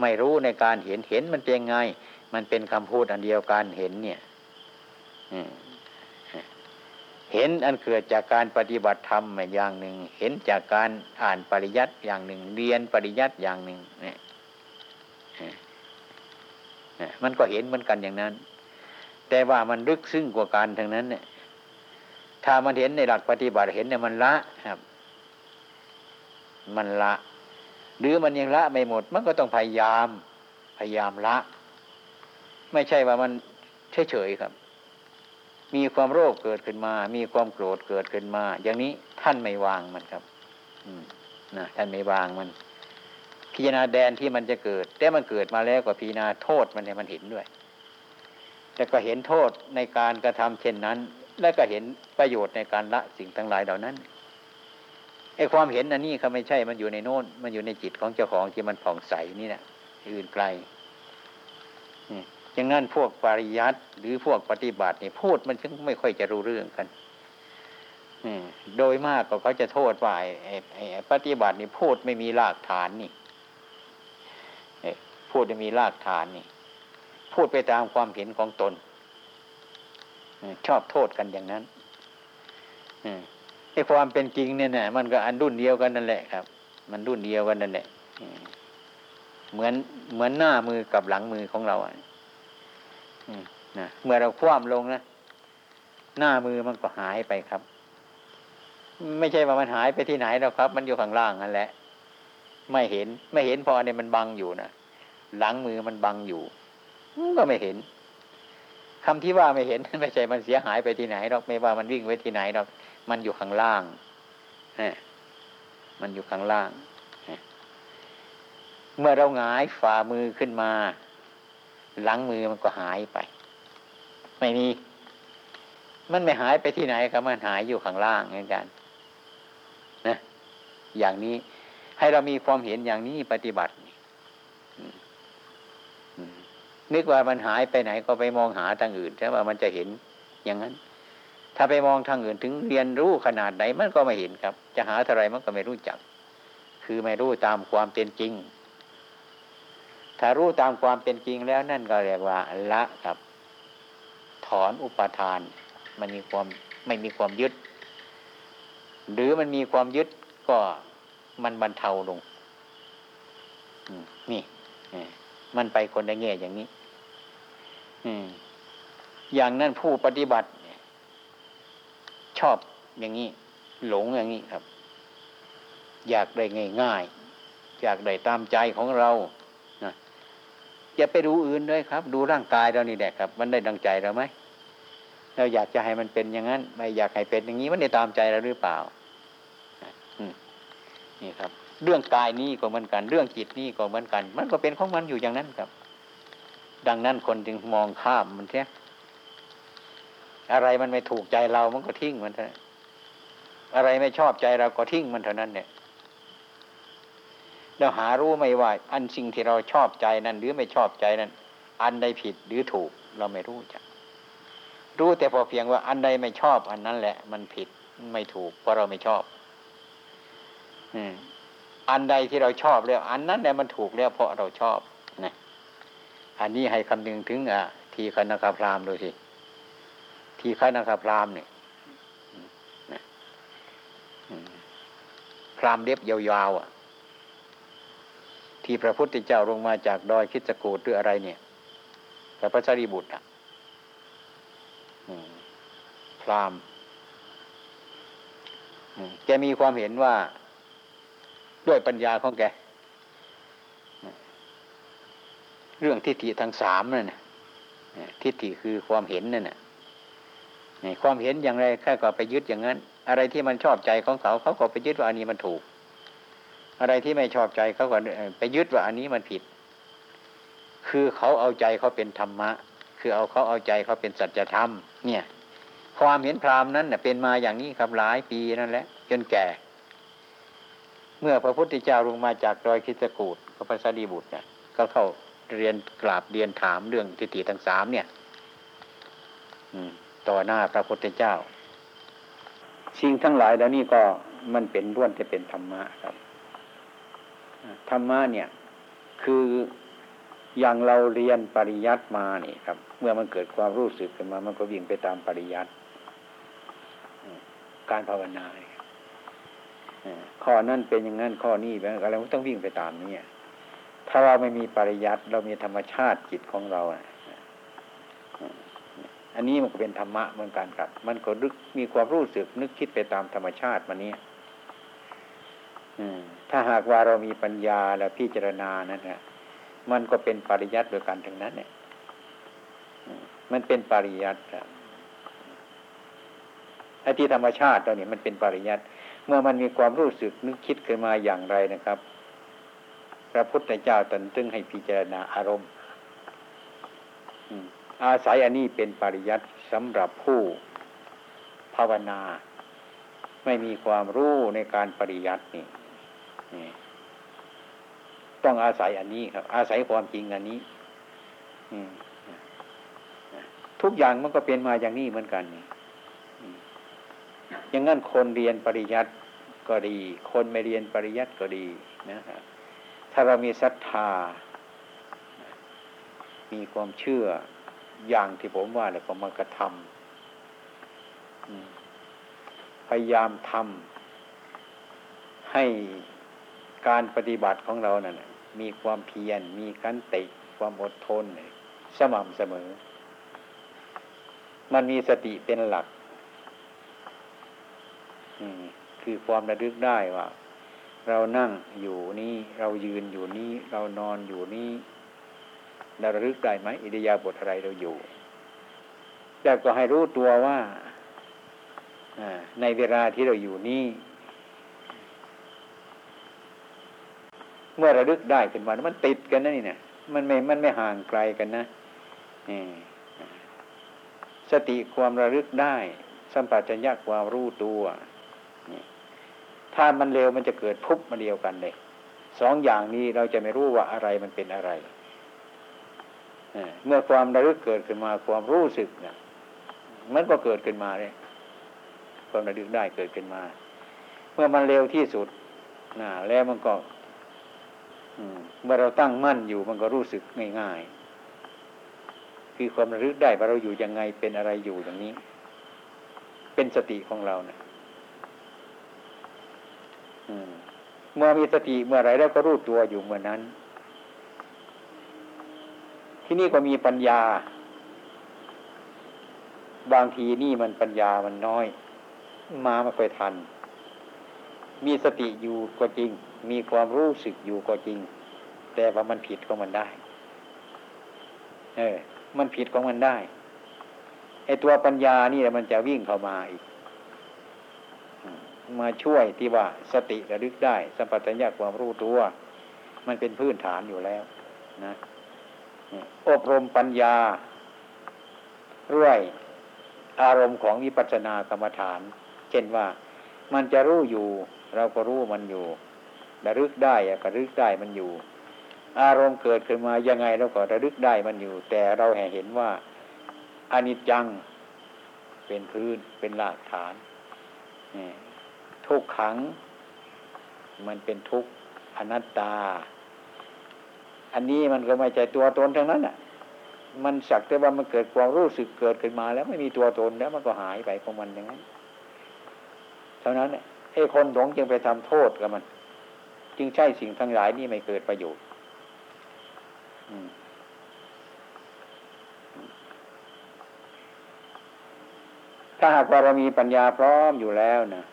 ไม่รู้ในการเห็นเห็นมันเป็นไง มันเป็นคำพูดอันเดียวกันเห็นเนี่ยเห็นอันเกิดจากการปฏิบัติธรรมอย่างหนึ่ง เห็นจากการอ่านปริยัติอย่างหนึ่ง เรียนปริยัติอย่างหนึ่งเนี่ย มันก็เห็นเหมือนกันอย่างนั้น แต่ว่ามันลึกซึ้งกว่าการทั้งนั้นเนี่ยถ้ามันเห็นในหลักปฏิบัติเห็นเนี่ยมันละครับ มันละ หรือมันยังละไม่หมด มันก็ต้องพยายาม พยายามละ ไม่ใช่ว่ามันเฉยๆครับ มีความโรคเกิดขึ้นมา มีความโกรธเกิดขึ้นมา อย่างนี้ท่านไม่วางมันครับ อืมนะท่านไม่วางมัน พิจารณาแดนที่มันจะเกิด แต่มันเกิดมาแล้วก็พิจารณาโทษมันเนี่ยมันเห็นด้วยแล้วก็เห็นโทษในการกระทำเช่นนั้น แล้วก็เห็นประโยชน์ในการละสิ่งทั้งหลายเหล่านั้นไอ้ความเห็นอันนี้เขาไม่ใช่มันอยู่ในโน้นมันอยู่ในจิตของเจ้าของที่มันผ่องใสนี่แหละอื่นไกลอย่างนั้นพวกปริยัติหรือพวกปฏิบัตินี่พูดมันจึงไม่ค่อยจะรู้เรื่องกันโดยมากก็เขาจะโทษว่าไอ้ปฏิบัตินี่พูดไม่มีรากฐานนี่ พูดจะมีรากฐานนี่ พูดไปตามความเห็นของตนชอบโทษกันอย่างนั้นไอ้ความเป็นจริงเนี่ยนะมันก็อันรุ่นเดียวกันนั่นแหละครับ มันรุ่นเดียวกันนั่นแหละเหมือนเหมือนหน้ามือกับหลังมือของเราอะนะเมื่อเราคว่ำลงนะหน้ามือมันก็หายไปครับ ไม่ใช่ว่ามันหายไปที่ไหนแล้วครับ มันอยู่ข้างล่างนั่นแหละ ไม่เห็นไม่เห็นพอเนี่ยมันบังอยู่นะ หลังมือมันบังอยู่ก็ไม่เห็นคำที่ว่าไม่เห็นไม่ใช่มันเสียหายไปที่ไหนหรอกไม่ว่ามันวิ่งไว้ที่ไหนหรอกมันอยู่ข้างล่างมันอยู่ข้างล่าง เมื่อเราหงายฝ่ามือขึ้นมา หลังมือมันก็หายไป ไม่มี มันไม่หายไปที่ไหนครับมันหายอยู่ข้างล่างเหมือนกันนะอย่างนี้ให้เรามีความเห็นอย่างนี้ปฏิบัติ นึกว่ามันหายไปไหนก็ไปมองหาทางอื่นใช่ว่ามันจะเห็นอย่างนั้น ถ้าไปมองทางอื่นถึงเรียนรู้ขนาดไหนมันก็ไม่เห็นครับ จะหาเท่าไรมันก็ไม่รู้จัก คือไม่รู้ตามความเป็นจริง ถ้ารู้ตามความเป็นจริงแล้วนั่นก็เรียกว่า ละครับ ถอนอุปทาน มันมีความไม่มีความยึด หรือมันมีความยึดก็มันบรรเทาลงนี่มันไปคนในแง่อย่างนี้ อย่างนั้นผู้ปฏิบัติชอบอย่างนี้ หลงอย่างนี้ครับ อยากได้ง่ายๆอยากได้ตามใจของเรานะอย่าไปดูอื่นด้วยครับ ดูร่างกายเรานี่แหละครับ มันได้ดังใจเราไหมเราอยากจะให้มันเป็นอย่างนั้น ไม่อยากให้เป็นอย่างนี้มันได้ตามใจเราหรือเปล่านี่ครับ เรื่องกายนี้ก็เหมือนกัน เรื่องจิตนี้ก็เหมือนกัน มันก็เป็นของมันอยู่อย่างนั้นครับ ดังนั้นคนจึงมองข้ามมันเสียอะไรมันไม่ถูกใจเรามันก็ทิ้งมันเถอะอะไรไม่ชอบใจเราก็ทิ้งมันเท่านั้นเนี่ยเราหารู้ไม่ว่า อันสิ่งที่เราชอบใจนั้น หรือไม่ชอบใจนั้น อันใดผิดหรือถูกเราไม่รู้จัก รู้แต่พอเพียงว่าอันใดไม่ชอบอันนั้นแหละ มันผิดไม่ถูกเพราะเราไม่ชอบ อืมอันใดที่เราชอบแล้ว อันนั้นแหละมันถูกแล้วเพราะเราชอบ อันนี้ให้คำนึงถึงอะทีคณะพรามดูสิทีฆนาคพรามเนี่ยพรามเล็บยาวๆอะ ที่พระพุทธเจ้าลงมาจากดอยคิดกูดหรืออะไรเนี่ยพระพัชรีบุตรอะพรามแกมีความเห็นว่าด้วยปัญญาของแก เรื่องทิฏฐิทั้งสามนั่นทิฏฐิคือความเห็นนั่นน่ะความเห็นอย่างไรแค่ก็ไปยึดอย่างนั้น อะไรที่มันชอบใจของเขาเขาก็ไปยึดว่าอันนี้มันถูก อะไรที่ไม่ชอบใจเขาก็ไปยึดว่าอันนี้มันผิด คือเขาเอาใจเขาเป็นธรรมะ คือเอาเขาเอาใจเขาเป็นสัจธรรม เนี่ย ความเห็นพรามนั้นเป็นมาอย่างนี้ครับหลายปีนั่นแหละจนแก่ เมื่อพระพุทธเจ้าลงมาจากดอยคิสกูดพระพัสดีบุตรเนี่ยก็เข้า เรียนกราบเรียนถามเรื่องทิฏฐิทั้งสามเนี่ยต่อหน้าพระพุทธเจ้า สิ่งทั้งหลายแล้วนี่ก็มันเป็นร่วนจะเป็นธรรมะครับธรรมะเนี่ย คืออย่างเราเรียนปริยัติมานี่ครับ เมื่อมันเกิดความรู้สึกขึ้นมา มันก็วิ่งไปตามปริยัติการภาวนาข้อนั้นเป็นอย่างนั้นข้อนี้เป็นอะไรมันต้องวิ่งไปตามนี้ ถ้าเราไม่มีปริยัติเรามีธรรมชาติจิตของเราอันนี้มันก็เป็นธรรมะเหมือนกันครับ มันก็นึกมีความรู้สึกนึกคิดไปตามธรรมชาติมันนี้ถ้าหากว่าเรามีปัญญาและพิจารณานั่นแหะมันก็เป็นปริยัติโดยการทั้งนั้น เนี่ยมันเป็นปริยัติไอ้ที่ธรรมชาติตัวนี้มันเป็นปริยัติเมื่อมันมีความรู้สึกนึกคิดขึ้นมาอย่างไรนะครับ ระพุทธเจ้าตนตึงให้พิจารณาอารมณ์อาศัยอันนี้เป็นปริยัติสำหรับผู้ภาวนา ไม่มีความรู้ในการปริยัตินี่ต้องอาศัยอันนี้ครับ อาศัยความจริงอันนี้ทุกอย่างมันก็เป็นมาอย่างนี้เหมือนกันอย่างนั้นคนเรียนปริยัติก็ดี คนไม่เรียนปริยัติก็ดีนะครับ ถ้าเรามีศรัทธา มีความเชื่ออย่างที่ผมว่าเนี่ยก็มากระทำพยายามทำให้การปฏิบัติของเรานั่นมีความเพียร มีขันติความอดทน สม่ำเสมอ มันมีสติเป็นหลัก คือความระลึกได้ว่า เรานั่งอยู่นี้เรายืนอยู่นี้เรานอนอยู่นี้เราระลึกได้ไหมอิริยาบถอะไรเราอยู่แล้วก็ให้รู้ตัวว่าในเวลาที่เราอยู่นี้เมื่อระลึกได้ขึ้นมามันติดกันนะนี่เนี่ยมันไม่มันไม่ห่างไกลกันนะสติความระลึกได้ สัมปชัญญะความรู้ตัว ถ้ามันเร็วมันจะเกิดพุบมาเดียวกันเลยสองอย่างนี้เราจะไม่รู้ว่าอะไรมันเป็นอะไรเมื่อความระลึกเกิดขึ้นมาความรู้สึกเนี่ยมันก็เกิดขึ้นมาเลยความระลึกได้เกิดขึ้นมา เมื่อมันเร็วที่สุดนะแล้วมันก็เมื่อเราตั้งมั่นอยู่มันก็รู้สึกง่ายๆคือความระลึกได้ว่าเราอยู่ยังไงเป็นอะไรอยู่อย่างนี้ เป็นสติของเราเนะี่ย เมื่อมีสติเมื่อไรแล้วก็รู้ตัวอยู่เมื่อนั้น ที่นี่ก็มีปัญญา บางทีนี่มันปัญญามันน้อย มาไม่ค่อยทัน มีสติอยู่ก็จริง มีความรู้สึกอยู่ก็จริง แต่ว่ามันผิดของมันได้ เออ มันผิดของมันได้ไอตัวปัญญานี่แหละมันจะวิ่งเข้ามาอีก มาช่วยที่ว่าสติระลึกได้ สัมปชัญญะความรู้ตัว มันเป็นพื้นฐานอยู่แล้วนะอบรมปัญญาด้วยอารมณ์ของวิปัสสนากรรมฐาน เช่นว่ามันจะรู้อยู่ เราก็รู้มันอยู่ระลึกได้ก็ระลึกได้มันอยู่ อารมณ์เกิดขึ้นมายังไงเราก็ระลึกได้มันอยู่ แต่เราแห่เห็นว่าอนิจจังเป็นพื้นเป็นหลักฐาน ทุกขัง มันเป็นทุกอนัตตา อันนี้มันก็ไม่ใช่ตัวตนทั้งนั้นอะ มันสักแต่ว่ามันเกิดความรู้สึกเกิดขึ้นมาแล้วไม่มีตัวตนแล้วมันก็หายไปของมันอย่างนั้นเท่านั้นไอ้คนหลงจึงไปทำโทษกับมัน จึงใช่สิ่งทั้งหลายนี่ไม่เกิดประโยชน์ถ้าหากว่าเรามีปัญญาพร้อมอยู่แล้วนะ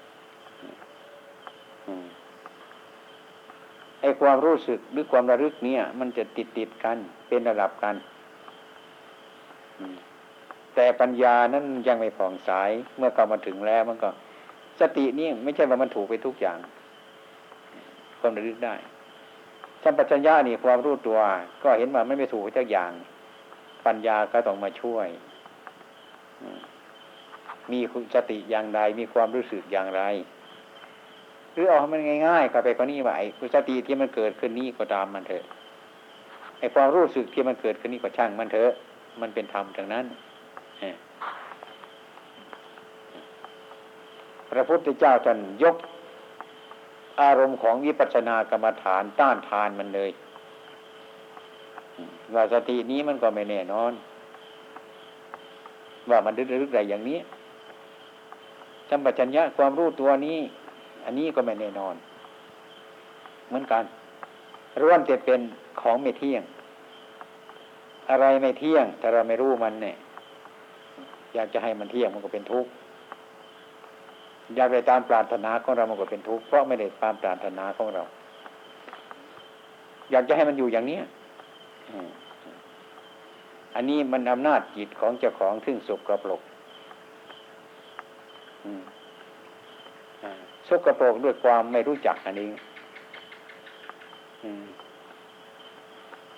ไอ้ความรู้สึกหรือความระลึกเนี่ย มันจะติดติดกันเป็นระดับกัน แต่ปัญญานั้นยังไม่ผ่องใสเมื่อเข้ามาถึงแล้วมันก็ สตินี่ไม่ใช่ว่ามันถูกไปทุกอย่าง ความระลึกได้สัมปชัญญะนี่ความรู้ตัว ก็เห็นว่าไม่ไม่ถูกทุกอย่าง ปัญญาก็ต้องมาช่วย มีสติอย่างใดมีความรู้สึกอย่างไร หรือเอาให้มันง่ายๆเข้าไปก็นี่ว่าไอ้สติที่มันเกิดขึ้นนี้ก็ตามมันเถอะไอ้ความรู้สึกที่มันเกิดขึ้นนี้ก็ช่างมันเถอะ มันเป็นธรรมดังนั้นพระพุทธเจ้าท่านยก อารมณ์ของวิปัสสนากรรมฐานต้านทานมันเลยว่าสตินี้มันก็ไม่แน่นอน ว่ามันรึกๆอะไรอย่างนี้สัมปชัญญะความรู้ตัวนี้ อันนี้ก็ไม่แน่นอน เหมือนกันร่วนจะเป็นของไม่เที่ยง อะไรไม่เที่ยงถ้าเราไม่รู้มันเนี่ย อยากจะให้มันเที่ยงมันก็เป็นทุกข์อยากได้ตามปรารถนาของเรามันก็เป็นทุกข์เพราะไม่ได้ตามปรารถนาของเรา อยากจะให้มันอยู่อย่างนี้อันนี้มันอำนาจจิตของเจ้าของซึ่งสุกกระปลก สกปรกด้วยความไม่รู้จักอันนี้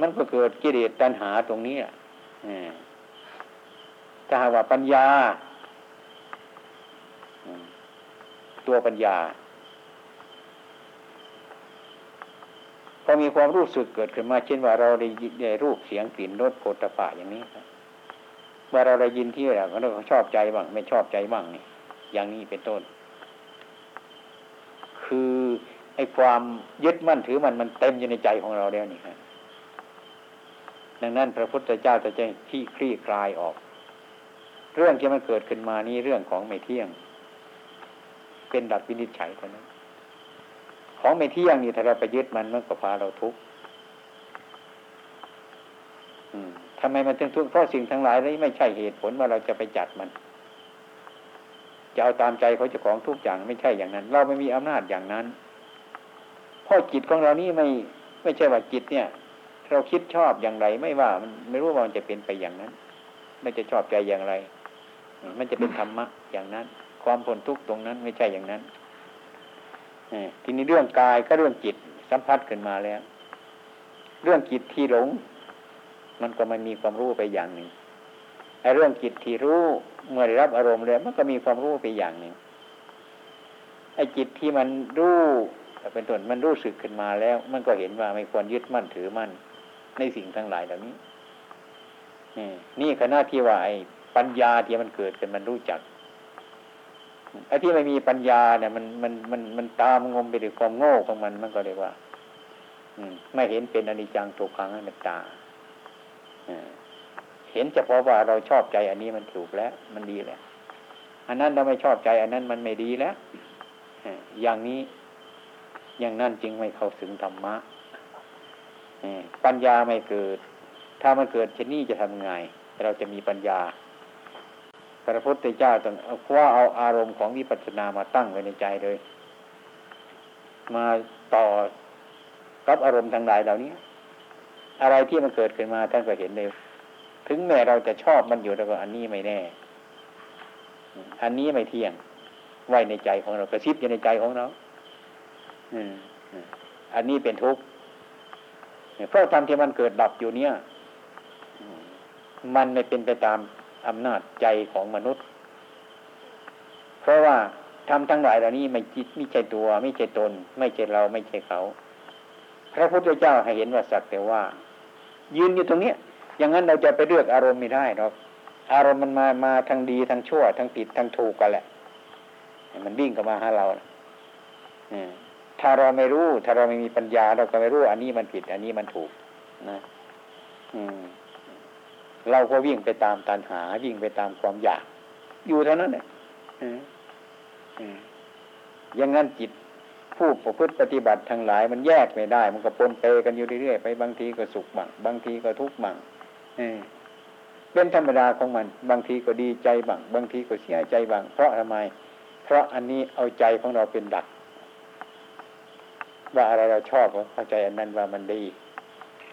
มันก็เกิดกิเลสตัณหาตรงนี้ถ้าหากว่าปัญญา ตัวปัญญา พอมีความรู้สึกเกิดขึ้นมาเช่นว่าเราได้ได้รูปเสียงกลิ่นรสโผฏฐะอย่างนี้เมื่อเราได้ยินที่อะไรเราชอบใจบ้าง ไม่ชอบใจบ้างนี่อย่างนี้เป็นต้น คือไอ้ความยึดมั่นถือมันมันเต็มอยู่ในใจของเราแล้วนี่ครับดังนั้นพระพุทธเจ้าจะใจะขี้คลี่คลายออก เรื่องที่มันเกิดขึ้นมานี้เรื่องของไม่เที่ยง เป็นดักวินิจฉัยเท่านั้นของไม่เที่ยงนี่ถ้าเราไปยึดมันมันก็พาเราทุกข์ทำไมมันถึงทุกข์เพราะสิ่งทั้งหลายนี้ไม่ใช่เหตุผลว่าเราจะไปจัดมัน จะเอาตามใจเขาจะของทุกอย่างไม่ใช่อย่างนั้น เราไม่มีอำนาจอย่างนั้นเพราะจิตของเรานี่ไม่ไม่ใช่ว่าจิตเนี่ย เราคิดชอบอย่างไรไม่ว่ามันไม่รู้ว่ามันจะเป็นไปอย่างนั้นไม่จะชอบใจอย่างไร มันจะเป็นธรรมะอย่างนั้น ความพ้นทุกข์ตรงนั้นไม่ใช่อย่างนั้นทีนี้เรื่องกายก็เรื่องจิตสัมผัสขึ้นมาแล้ว เรื่องจิตที่หลง มันก็ไม่มีความรู้ไปอย่างหนึ่ง เรื่องจิตที่รู้เมื่อได้รับอารมณ์แล้วมันก็มีความรู้ไปอย่างหนึ่งไอ้จิตที่มันรู้เป็นต้นมันรู้สึกขึ้นมาแล้ว มันก็เห็นว่าไม่ควรยึดมั่นถือมั่น ในสิ่งทั้งหลายเหล่านี้นี่ขณะที่ว่าไอ้ปัญญาที่มันเกิดขึ้นมันรู้จักไอ้ที่ไม่มีปัญญาเนี่ย มันมันมันมันตามงมไปด้วยความโง่ของมันมันก็เรียกว่า อืม ไม่เห็นเป็นอนิจจังทุกขังอนัตตา เห็นเฉพาะว่าเราชอบใจอันนี้มันถูกแล้ว มันดีแล้ว อันนั้นเราไม่ชอบใจ อันนั้นมันไม่ดีแล้วอย่างนี้อย่างนั้นจึงไม่เข้าถึงธรรมะปัญญาไม่เกิด ถ้ามันเกิดเช่นนี้จะทำไง เราจะมีปัญญา พระพุทธเจ้าต้องคว้าเอาอารมณ์ของวิปัสสนามาตั้งไว้ในใจเลย มาต่อกับอารมณ์ทางหลายเหล่านี้ อะไรที่มันเกิดขึ้นมาท่านก็เห็นเลย ถึงแม้เราจะชอบมันอยู่แต่ว่าอันนี้ไม่แน่ อันนี้ไม่เที่ยง ไว้ในใจของเรากระซิบอยู่ในใจของเราอันนี้เป็นทุกข์เพราะธรรมที่มันเกิดดับอยู่เนี่ย มันไม่เป็นไปตามอำนาจใจของมนุษย์ เพราะว่าทำทั้งหลายเหล่านี้ไม่จิตไม่ใช่ตัว ไม่ใช่ตน ไม่ใช่เราไม่ใช่เขา พระพุทธเจ้าให้เห็นว่าสักแต่ว่า ยืนอยู่ตรงเนี้ย อย่างนั้นเราจะไปเลือกอารมณ์ไม่ได้หรอกอารมณ์มันมามาทั้งดีทั้งชั่วทั้งผิดทั้งถูกกันแหละ มันวิ่งเข้ามาหาเราถ้าเราไม่รู้ ถ้าเราไม่มีปัญญา เราก็ไม่รู้ อันนี้มันผิด อันนี้มันถูกนะอืมเราก็วิ่งไปตามตัณหา วิ่งไปตามความอยาก อยู่เท่านั้นเนี่ยอย่างนั้นจิตผู้ประพฤติปฏิบัติทั้งหลาย มันแยกไม่ได้ มันก็ปนเปกันอยู่เรื่อยๆไปบางทีก็สุขบ้างบางทีก็ทุกข์บ้าง เป็นธรรมดาของมัน บางทีก็ดีใจบ้างบางทีก็เสียใจบ้างเพราะทำไม เพราะอันนี้เอาใจของเราเป็นดัก ว่าอะไรเราชอบเข้าใจอันนั้นว่ามันดี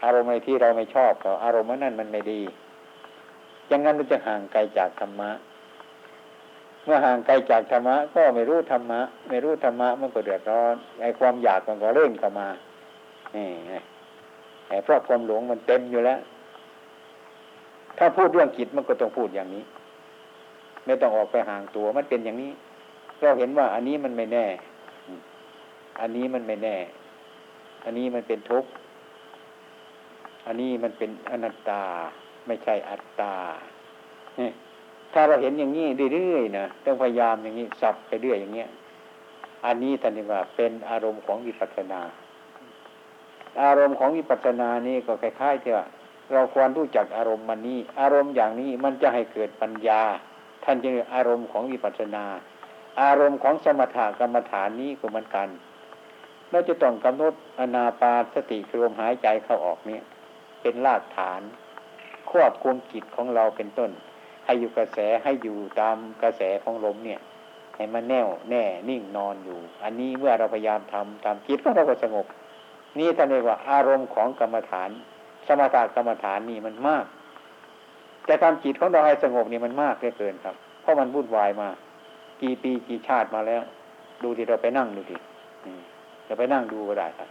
อารมณ์อะไรที่เราไม่ชอบก็อารมณ์นั้นมันไม่ดี อย่างนั้นมันจะห่างไกลจากธรรมะเมื่อห่างไกลจากธรรมะก็ไม่รู้ธรรมะ ไม่รู้ธรรมะมันก็เดือดร้อนไอ้ความอยากมันก็เร่งเข้ามานี่ไอ้เพราะความหลงมันเต็มอยู่แล้ว ถ้าพูดเรื่องจิตมันก็ต้องพูดอย่างนี้ ไม่ต้องออกไปห่างตัวมันเป็นอย่างนี้ เราเห็นว่าอันนี้มันไม่แน่ อันนี้มันไม่แน่ อันนี้มันเป็นทุกข์อันนี้มันเป็นอนัตตา ไม่ใช่อัตตาถ้าเราเห็นอย่างนี้เรื่อยๆนะต้องพยายามอย่างนี้สับไปเรื่อยอย่างเงี้ย อันนี้ท่านว่าเป็นอารมณ์ของวิปัสสนา อารมณ์ของวิปัสสนานี่ก็คล้ายๆที่ว่า เราควรรู้จักอารมณ์มันนี้ อารมณ์อย่างนี้มันจะให้เกิดปัญญา ท่านจึงอารมณ์ของวิปัสสนา อารมณ์ของสมถกรรมฐานนี้ก็เหมือนกันเราจะต้องกำหนดอนาปาสติคือลมหายใจเข้าออกเนี่ยเป็นรากฐาน ควบคุมจิตของเราเป็นต้น ให้อยู่กระแสให้อยู่ตามกระแสของลมเนี่ยให้มันแน่วแน่นิ่งนอนอยู่ อันนี้เมื่อเราพยายามทำตามจิตของเราก็สงบ นี่ท่านเรียกว่าอารมณ์ของกรรมฐาน สมถะกรรมฐานนี่มันมาก แต่ทำจิตของเราให้สงบนี่มันมากเหลือเกินครับ เพราะมันวุ่นวายมา กี่ปีกี่ชาติมาแล้ว ดูที่เราไปนั่งดูดิเราไปนั่งดูก็ได้ครับ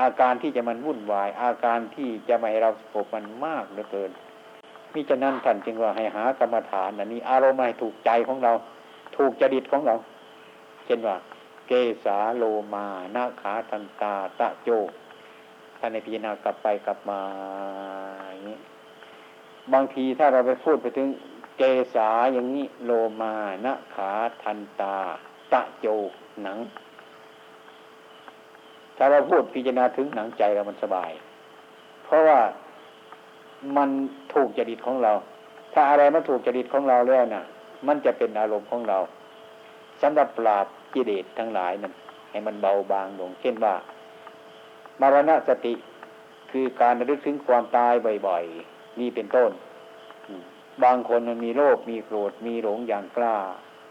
อาการที่จะมันวุ่นวาย อาการที่จะไม่ให้เราสงบมันมากเหลือเกินมิฉะนั้นท่านจึงว่าให้หากรรมฐานอันนี้ อารมณ์ให้ถูกใจของเรา ถูกจริตของเรา เช่นว่า เกสาโลมานาขาทันตาตะโจ ท่าในพิจารณากลับไปกลับมาอย่างนี้บางทีถ้าเราไปพูดไปถึงเกสาอย่างนี้โลมานาขาทันตา ตะโจหนัง ถ้าเราพูดพิจารณาถึงหนังใจเรามันสบาย เพราะว่ามันถูกจริตของเรา ถ้าอะไรมันถูกจริตของเราแล้วนะ่ะ มันจะเป็นอารมณ์ของเราสำหรับปราบกิเลสทั้งหลายนั้นให้มันเบาบางลงเช่นว่า มรณะสติคือการระลึกถึงความตายบ่อยๆ นี่เป็นต้น บางคนมันมีโลภมีโกรธมีหลงอย่างกล้า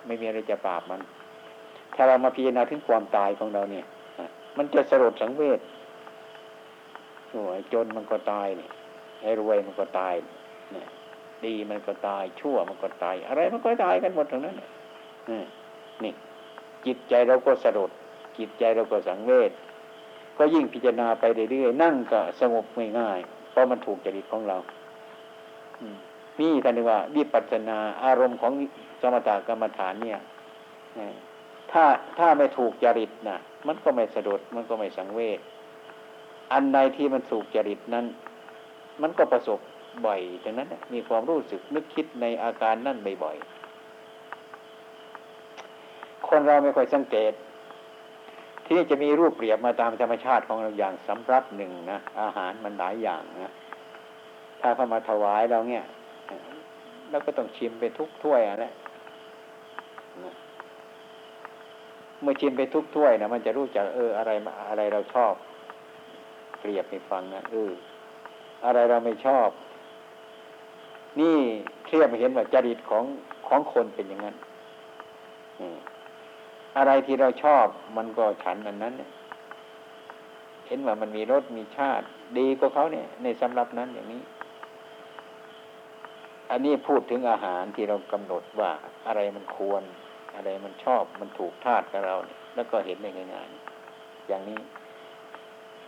ไม่มีอะไรจะปราบมัน ถ้าเรามาพิจารณาถึงความตายของเราเนี่ย มันจะสลดสังเวชโอ้ยจนมันก็ตายเนี่ยไอ้รวยมันก็ตายเนี่ยดีมันก็ตายชั่วมันก็ตาย อะไรมันก็ตายกันหมดทั้งนั้นนี่จิตใจเราก็สะดุดจิตใจเราก็สังเวช ก็ยิ่งพิจารณาไปเรื่อยๆนั่งก็สงบง่ายๆเพราะมันถูกจริตของเรานี่ท่านว่าวิปัสสนาอารมณ์ของสมถกรรมฐานเนี่ยถ้าถ้าไม่ถูกจริตนะมันก็ไม่สะดุดมันก็ไม่สังเวชอันใดที่มันถูกจริตนั้น มันก็ประสบบ่อยดังนั้นมีความรู้สึกนึกคิดในอาการนั่นบ่อยๆคนเราไม่ค่อยสังเกต ที่จะมีรูปเปรียบมาตามธรรมชาติของเราอย่างสำรับหนึ่งนะอาหารมันหลายอย่างนะถ้าเข้ามาถวายเราเนี่ยเราก็ต้องชิมไปทุกถ้วยอะเมื่อชิมไปทุกถ้วยนะมันจะรู้จักเอออะไรอะไรเราชอบ เปรียบให้ฟังนะเอออะไรเราไม่ชอบ นี่เทียบเห็นว่าจริตของของคนเป็นอย่างนั้นอ อะไรที่เราชอบมันก็ฉันอันนั้นเนี่ยเห็นว่ามันมีรสมีชาติ ดีกว่าเขาเนี่ย ในสำหรับนั้นอย่างนี้ อันนี้พูดถึงอาหารที่เรากำหนดว่าอะไรมันควร อะไรมันชอบมันถูกธาตุกับเราเนี่ยแล้วก็เห็นได้ง่ายๆอย่างนี้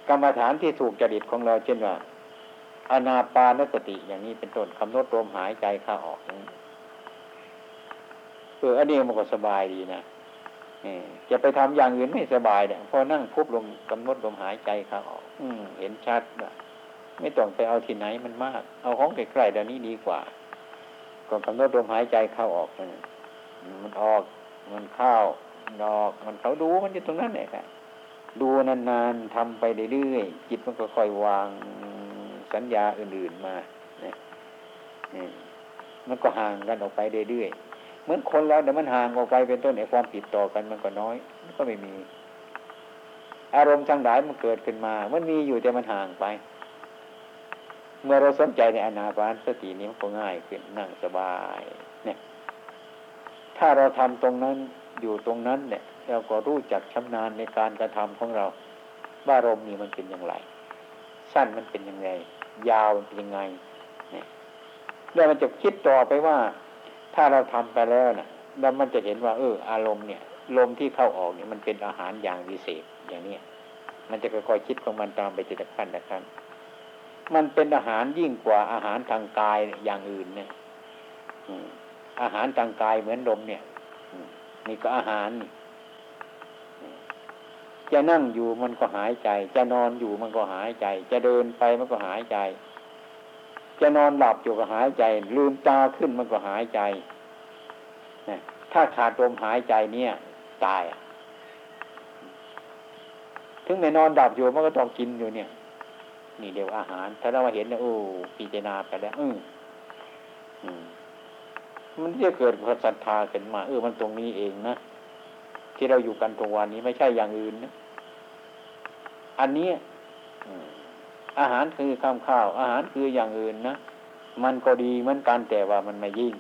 กรรมฐานที่ถูกจริตของเราเช่นว่าอนาปานสติอย่างนี้เป็นต้นคำนวดลมหายใจเข้าออกนี้เอออันนี้มันก็สบายดีนะ จะไปทำอย่างอื่นไม่สบายเนี่ยพอนั่งพุบลงกำหนดลมหายใจเข้าออกอืเห็นชัดว่าไม่ต้องไปเอาที่ไหนมันมาก เอาของใกล้ๆเดี๋ยวนี้ดีกว่า ก็กำหนดลมหายใจเข้าออกมันมันออก มันเข้าดอกมันเขาดูมันอยู่ตรงนั้นแหละดูนานๆทำไปเรื่อยๆจิตมันก็ค่อยวางสัญญาอื่นๆมาเนี่ยมันก็ห่างกันออกไปเรื่อยๆ เหมือนคนเราเดี๋ยวมันห่างออกไปเป็นต้นไอ้ความผิดต่อกันมันก็น้อยมันก็ไม่มี อารมณ์ทั้งหลายมันเกิดขึ้นมา มันมีอยู่แต่มันห่างไป เมื่อเราสนใจในอนาปานสตินี้มันก็ง่ายขึ้นนั่งสบายเนี่ยถ้าเราทำตรงนั้นอยู่ตรงนั้นเนี่ยเราก็รู้จักชำนาญในการกระทำของเรา ว่าอารมณ์นี้มันเป็นอย่างไร สั้นมันเป็นยังไง ยาวเป็นยังไงเนี่ยแล้วมันจะคิดต่อไปว่า ถ้าเราทำไปแล้วนะ่ะแล้วมันจะเห็นว่า เออ อารมณ์เนี่ย ลมที่เข้าออกเนี่ยมันเป็นอาหารอย่างวิเศษอย่างเนี้ยมันจะค่อยๆคิดของมันตามไปจิตขั้นนะครับมันเป็นอาหารยิ่งกว่าอาหารทางกายอย่างอื่นเนี่ยอาหารทางกายเหมือนลมเนี่ยนี่ก็อาหารจะนั่งอยู่มันก็หายใจ จะนอนอยู่มันก็หายใจ จะเดินไปมันก็หายใจ จะนอนหลับอยู่ก็หายใจ ลืมตาขึ้นมันก็หายใจถ้าขาดลมหายใจเนี่ย ตายถึงแม้นอนดับอยู่มันก็ต้องกินอยู่เนี่ย นี่เดี๋ยวอาหาร ถ้าเราเห็นเนี่ยโอ้พิจารณาไปแล้วอืมันจะเกิดศรัทธาขึ้นมา เออมันตรงนี้เองนะที่เราอยู่กันตรงวันนี้ไม่ใช่อย่างอื่นนะอันนี้ อาหารคือข้าวข้าว อาหารคืออย่างอื่นนะมันก็ดีเหมือนกันแต่ว่ามันไม่ยิ่ง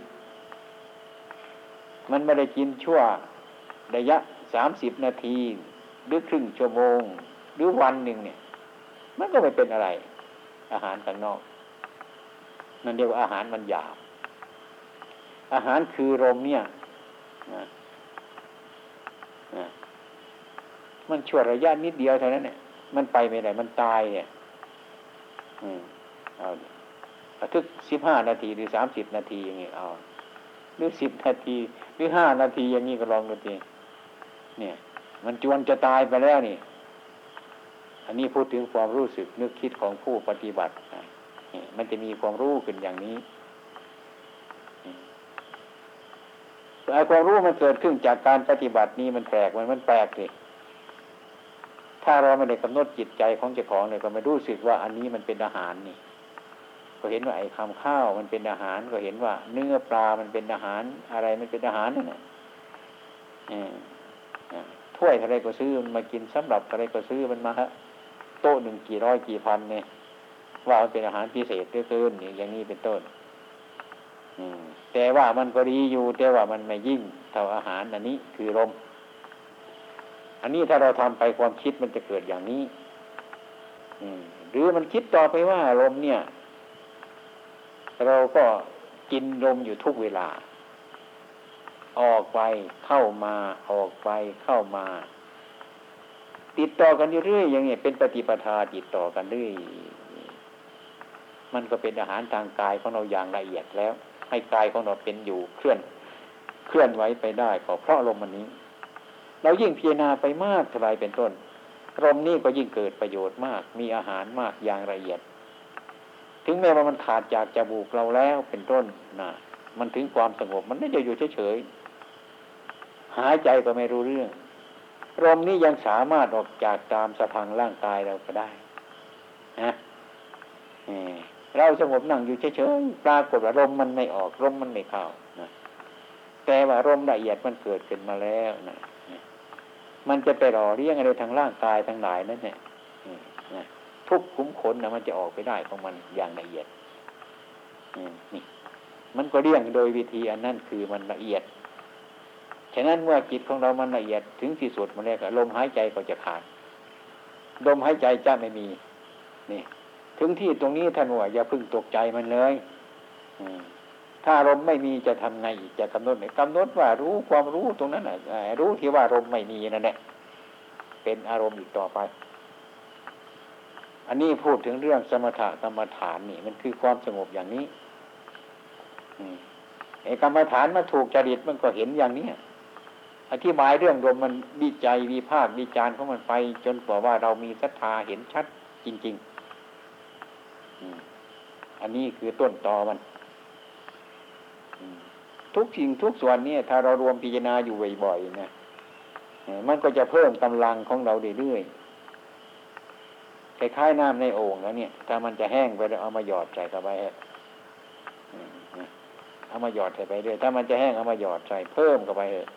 มันไม่ได้กินชั่วระยะสามสิบนาที หรือครึ่งชั่วโมง หรือวันหนึ่งเนี่ย มันก็ไม่เป็นอะไร อาหารข้างนอก นั่นเรียกว่าอาหารมันหยาบ อาหารคือลมเนี่ยมันชั่วระยะนิดเดียวเท่านั้นเนี่ยมันไปไม่ได้มันตายเนี่ย เอาทุกสิบห้านาทีหรือสามสิบนาทีอย่างนี้เอาหรือสิบนาที หรือห้านาทีอย่างนี้ก็ลองดูทีเนี่ย มันจวนจะตายไปแล้วนี่ อันนี้พูดถึงความรู้สึกนึกคิดของผู้ปฏิบัติมันจะมีความรู้ขึ้นอย่างนี้ไอ้ความรู้มันเกิดขึ้นจากการปฏิบัตินี้มันแปลกมันมันแปลกเลย ถ้าเราไม่ได้กำหนดจิตใจของเจ้าของเลยก็ไม่รู้สึกว่าอันนี้มันเป็นอาหารนี่ ก็เห็นว่าไอ้คำข้าวมันเป็นอาหาร ก็เห็นว่า เนื้อปลามันเป็นอาหาร อะไรมันเป็นอาหารนั่นแหละถ้วยอะไรก็ซื้อมันมากินสำหรับอะไรก็ซื้อมันมาฮะโต๊ะหนึ่งกี่ร้อยกี่พันเนี่ยว่ามันเป็นอาหารพิเศษเกินอย่างนี้เป็นต้นแต่ว่ามันก็ดีอยู่แต่ว่ามันไม่ยิ่งเท่าอาหารอันนี้คือลม อันนี้ถ้าเราทำไปความคิดมันจะเกิดอย่างนี้หรือมันคิดต่อไปว่าลมเนี่ย เราก็กินลมอยู่ทุกเวลา ออกไปเข้ามาออกไปเข้ามา ติดต่อกันเรื่อยๆอย่างนี้ยเป็นปฏิปทาติดต่อกันเรื่อยมันก็เป็นอาหารทางกายของเราอย่างละเอียดแล้ว ให้กายของเราเป็นอยู่เคลื่อน เคลื่อนไหวไปได้ก็เพราะลมมันนี้ เรายิ่งพิจารณาไปมากเท่าไรเป็นต้นลมนี้ก็ยิ่งเกิดประโยชน์มาก มีอาหารมากอย่างละเอียด ถึงแม้ว่ามันขาดจากจมูกเราแล้วเป็นต้นนะมันถึงความสงบมันไม่จะอยู่เฉยๆหายใจก็ไม่รู้เรื่องลมนี้ยังสามารถออกจากตามสะพังร่างกายเราก็ได้นะเราสงบนั่งอยู่เฉยๆปรากฏว่าลมมันไม่ออกลมมันไม่เข้านะแต่ว่าลมละเอียดมันเกิดขึ้นมาแล้วนะ มันจะไปหล่อเลี้ยงอะไรทางร่างกายทั้งหลายนั่นเนี่ยทุกขุมขนนะมันจะออกไปได้ของมันอย่างละเอียดนี่มันก็เลี้ยงโดยวิธีอันนั้นคือมันละเอียด ฉะนั้นเมื่อจิตของเรามันละเอียดถึงที่สุดมันแล้วลมหายใจก็จะขาด ลมหายใจจะไม่มี นี่ ถึงที่ตรงนี้ท่านว่าอย่าพึ่งตกใจมันเลย ถ้าลมไม่มีจะทำไงอีกจะกำหนดไหมกำหนดว่ารู้ความรู้ตรงนั้นแหละรู้ที่ว่าลมไม่มีนั่นแหละเป็นอารมณ์อีกต่อไป อันนี้พูดถึงเรื่องสมถะกรรมฐานนี่ มันคือความสงบอย่างนี้ไอ้กรรมฐานมาถูกจริตมันก็เห็นอย่างนี้อธิบายเรื่องลมมันวิจัยวิภาควิจารณ์ของมันไป จนกว่าว่าเรามีศรัทธาเห็นชัดจริง ๆ อันนี้คือต้นตอมัน ทุกสิ่งทุกส่วนเนี่ย ถ้าเรารวมพิจารณาอยู่บ่อยๆนะมันก็จะเพิ่มกำลังของเราเรื่อยๆคล้ายๆน้ำในโอ่งแล้วเนี่ย ถ้ามันจะแห้งไปแล้วเอามาหยอดใส่เข้าไปเอามาหยอดใส่ไปเรื่อยถ้ามันจะแห้งเอามาหยอดใส่เพิ่มเข้าไปเถอะ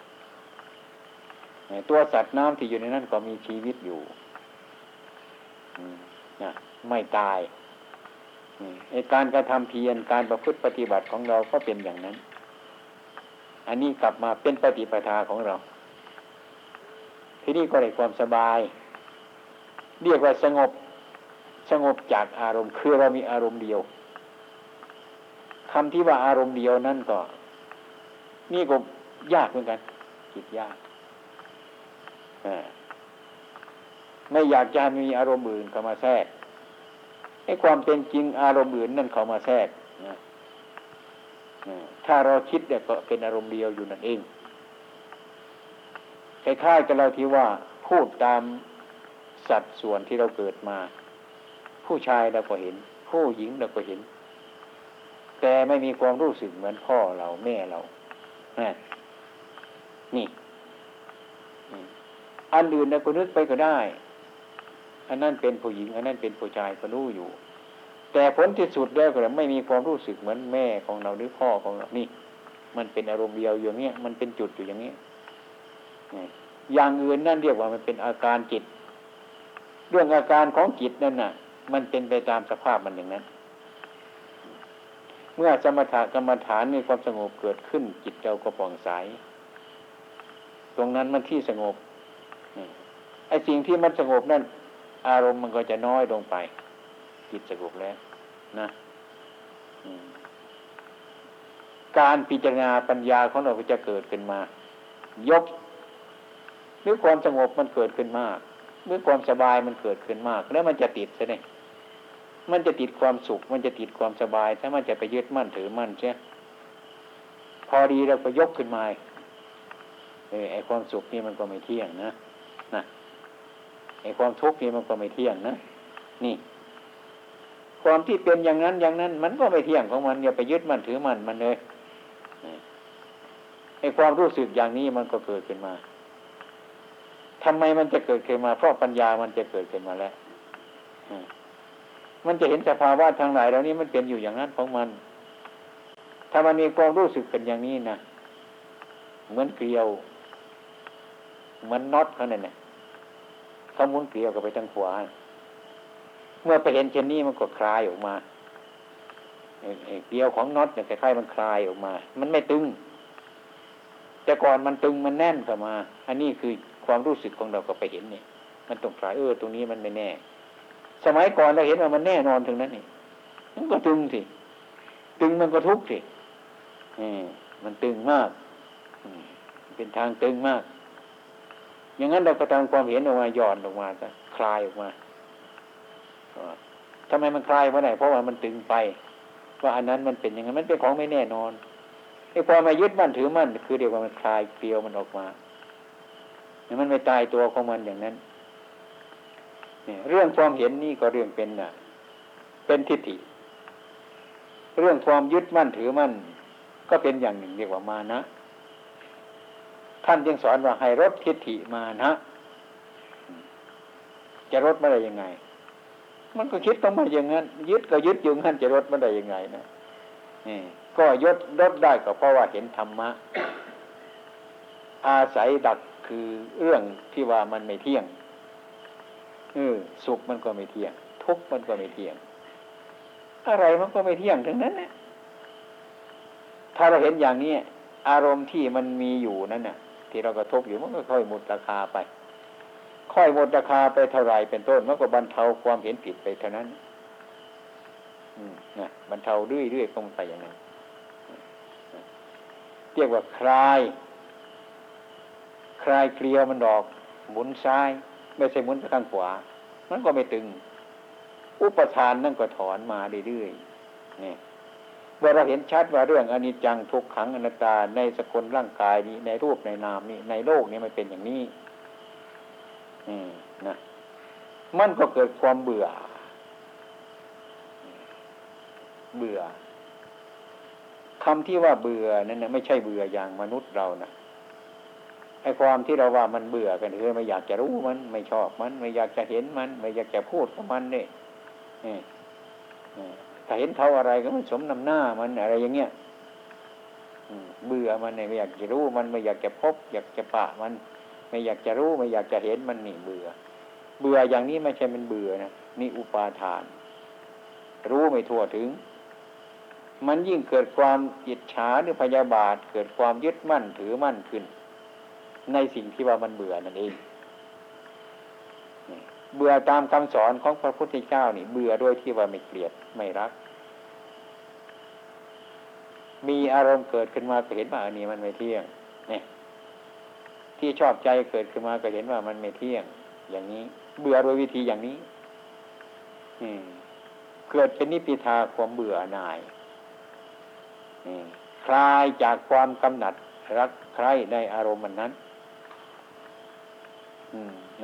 ตัวสัตว์น้ำที่อยู่ในนั้นก็มีชีวิตอยู่นะไม่ตายการกระทำเพียรการประพฤติปฏิบัติของเราก็เป็นอย่างนั้น อันนี้กลับมาเป็นปฏิปทาของเรา ที่นี่ก็ได้ความสบาย เรียกว่าสงบสงบจากอารมณ์คือเรามีอารมณ์เดียวคำที่ว่าอารมณ์เดียวนั่นก็ นี่ก็ยากเหมือนกันจิตยากไม่อยากจะมีอารมณ์อื่นเข้ามาแทรกไอ้ความเป็นจริงอารมณ์อื่นนั่นเข้ามาแทรกนะ ถ้าเราคิดเนี่ยก็เป็นอารมณ์เดียวอยู่นั่นเองคล้ายๆกับเราที่ว่าพูดตามสัดส่วนที่เราเกิดมา ผู้ชายเราก็เห็น ผู้หญิงเราก็เห็น แต่ไม่มีความรู้สึกเหมือนพ่อเราแม่เรานี่ อันอื่นเราก็นึกไปก็ได้ อันนั้นเป็นผู้หญิง อันนั้นเป็นผู้ชายก็รู้อยู่ แต่ผลที่สุดแล้วก็ไม่มีความรู้สึกเหมือนแม่ของเราหรือพ่อของเรานี่ มันเป็นอารมณ์เดียวอย่างเนี้ยมันเป็นจุดอยู่อย่างนี้อย่างอื่นนั่นเรียกว่ามันเป็นอาการจิต เรื่องอาการของจิตนั่นน่ะ มันเป็นไปตามสภาพมันอย่างนั้น เมื่อสมถะกรรมฐานมีความสงบเกิดขึ้น จิตเราก็ป่องใสตรงนั้นมันที่สงบไอ้สิ่งที่มันสงบนั่นอารมณ์มันก็จะน้อยลงไป จิตสงบแล้วนะการพิจารณาปัญญาของเราก็จะเกิดขึ้นมา ยกหรือความสงบมันเกิดขึ้นมากหรือความสบายมันเกิดขึ้นมาก แล้วมันจะติดใช่ไหมมันจะติดความสุข มันจะติดความสบาย ถ้ามันจะไปยึดมั่นถือมั่นใช่พอดีเราก็ยกขึ้นมาเออไอความสุขนี่มันก็ไม่เที่ยงนะนะไอ้ความทุกข์นี่มันก็ไม่เที่ยงนะนี่ ความที่เป็นอย่างนั้นอย่างนั้น มันก็ไม่เที่ยงของมันอย่าไปยึดมันถือมันมันเลยไอ้ความรู้สึกอย่างนี้มันก็เกิดขึ้นมาทำไมมันจะเกิดขึ้นมา เพราะปัญญามันจะเกิดขึ้นมาแล้วมันจะเห็นสภาวะทางไหลายเหล่านี้มันเป็นอยู่อย่างนั้นของมัน ถ้ามันมีความรู้สึกเป็นอย่างนี้นะเหมือนเกลียว เหมือนน็อตเขาเนี่ยเขามุนเกลียวกับไปทางขวา เมื่อไปเห็นเช่นนี้มันก็คลายออกมาเกลียวของน็อตเนี่ยคล้ายๆมันคลายออกมา มันไม่ตึง แต่ก่อนมันตึงมันแน่นเข้ามา อันนี้คือความรู้สึกของเราก็ไปเห็นเนี่ย มันต้องคลายเออตรงนี้มันไม่แน่ สมัยก่อนเราเห็นว่ามันแน่นอนถึงนั้นนี่มันก็ตึงสิตึงมันก็ทุกข์สิมันตึงมากเป็นทางตึงมาก อย่างนั้นเราก็ทำความเห็นออกมาหย่อนออกมาจะคลายออกมา ทำไมมันคลายเมื่อไหร่เพราะว่ามันตึงไป ว่าอันนั้นมันเป็นอย่างนั้นมันเป็นของไม่แน่นอนไอ้ความายึดมั่นถือมั่นคือเดียวกับมันคลายเกลียวมันออกมาเนี่ยมันไม่ตายตัวของมันอย่างนั้นเนี่ยเรื่องความเห็นนี่ก็เรื่องเป็นน่ะ เป็นทิฏฐิ เรื่องความยึดมั่นถือมั่น ก็เป็นอย่างหนึ่งเรียกว่ามานะ ท่านจึงสอนว่าให้ลดทิฏฐิมานะ จะลดมาได้ยังไง มันก็คิดต้องมาอย่างนั้นยึดก็ยึดอยู่งั้นจะลดมาได้ยังไงนะนี่ก็ยดลดได้ก็เพราะว่าเห็นธรรมะ อาศัยดักคือเรื่องที่ว่ามันไม่เที่ยงเออสุขมันก็ไม่เที่ยง ทุกข์มันก็ไม่เที่ยง อะไรมันก็ไม่เที่ยงทั้งนั้นนะถ้าเราเห็นอย่างนี้อารมณ์ที่มันมีอยู่นั่นน่ะ ที่เรากระทบอยู่มันก็ค่อยหมดราคาไป ค่อยหมดราคาไปเท่าไรเป็นต้นมันก็บรรเทาความเห็นผิดไปเท่านั้นนะบรรเทาเรื่อยๆตรงไปอย่างนั้นเรียกว่าคลาย คลายเกลียวมันดอก หมุนซ้าย ไม่ใช่หมุนไปข้างขวา มันก็ไม่ตึง อุปทานนั่นก็ถอนมาเรื่อยๆนี่เมื่อเราเห็นชัดว่าเรื่องอนิจจังทุกขังอนัตตาในสกุลร่างกายนี้ในรูปในนามนี้ในโลกนี้มันเป็นอย่างนี้ นะมันก็เกิดความเบื่อ เบื่อคำที่ว่าเบื่อนั่นนะไม่ใช่เบื่ออย่างมนุษย์เรานะไอ้ความที่เราว่ามันเบื่อกันคือไม่อยากจะรู้มัน ไม่ชอบมัน ไม่อยากจะเห็นมัน ไม่อยากจะพูดกับมันเนี่ยถ้าเห็นเขาอะไรก็มันสมนำหน้ามันอะไรอย่างเงี้ยเบื่อมันเนี่ยไม่อยากจะรู้มันไม่อยากจะพบ อยากจะปะมัน ไม่อยากจะรู้ไม่อยากจะเห็นมันนี่เบื่อ เบื่ออย่างนี้ไม่ใช่มันเบื่อนะนี่อุปาทาน รู้ไม่ทั่วถึง มันยิ่งเกิดความอิจฉาหรือพยาบาท เกิดความยึดมั่นถือมั่นขึ้น ในสิ่งที่ว่ามันเบื่อนั่นเองเบื่อตามคำสอนของพระพุทธเจ้านี่ เบื่อด้วยที่ว่าไม่เกลียดไม่รัก มีอารมณ์เกิดขึ้นมาก็เห็นว่าอันนี้มันไม่เที่ยงเนี่ย ที่ชอบใจเกิดขึ้นมาก็เห็นว่ามันไม่เที่ยง อย่างนี้ เบื่อโดยวิธีอย่างนี้เกิดเป็นนิพิทาความเบื่อหน่ายคลายจากความกำหนัดรักใครในอารมณ์มันนั้น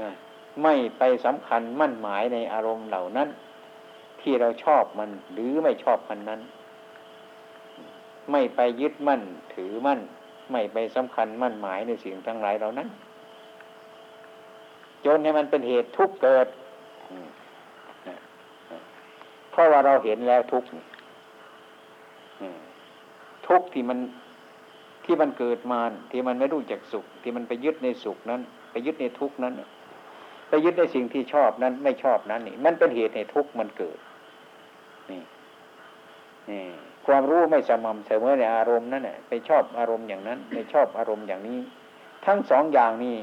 นะไม่ไปสำคัญมั่นหมายในอารมณ์เหล่านั้น ที่เราชอบมันหรือไม่ชอบมันนั้น ไม่ไปยึดมั่นถือมั่น ไม่ไปสำคัญมั่นหมายในสิ่งทั้งหลายเหล่านั้น จนให้มันเป็นเหตุทุกเกิดเพราะว่าเราเห็นแล้วทุกทุกที่มันที่มันเกิดมาที่มันไม่รู้จักสุข ที่มันไปยึดในสุขนั้น ไปยึดในทุกนั้นไปยึดในสิ่งที่ชอบนั้น ไม่ชอบนั้นนี่มันเป็นเหตุให้ทุกข์มันเกิด นี่นี่ ความรู้ไม่สม่ำเสมอในอารมณ์นั้นเน่ยไปชอบอารมณ์อย่างนั้นไม่ชอบอารมณ์อย่างนี้ ทั้งสองอย่างนี้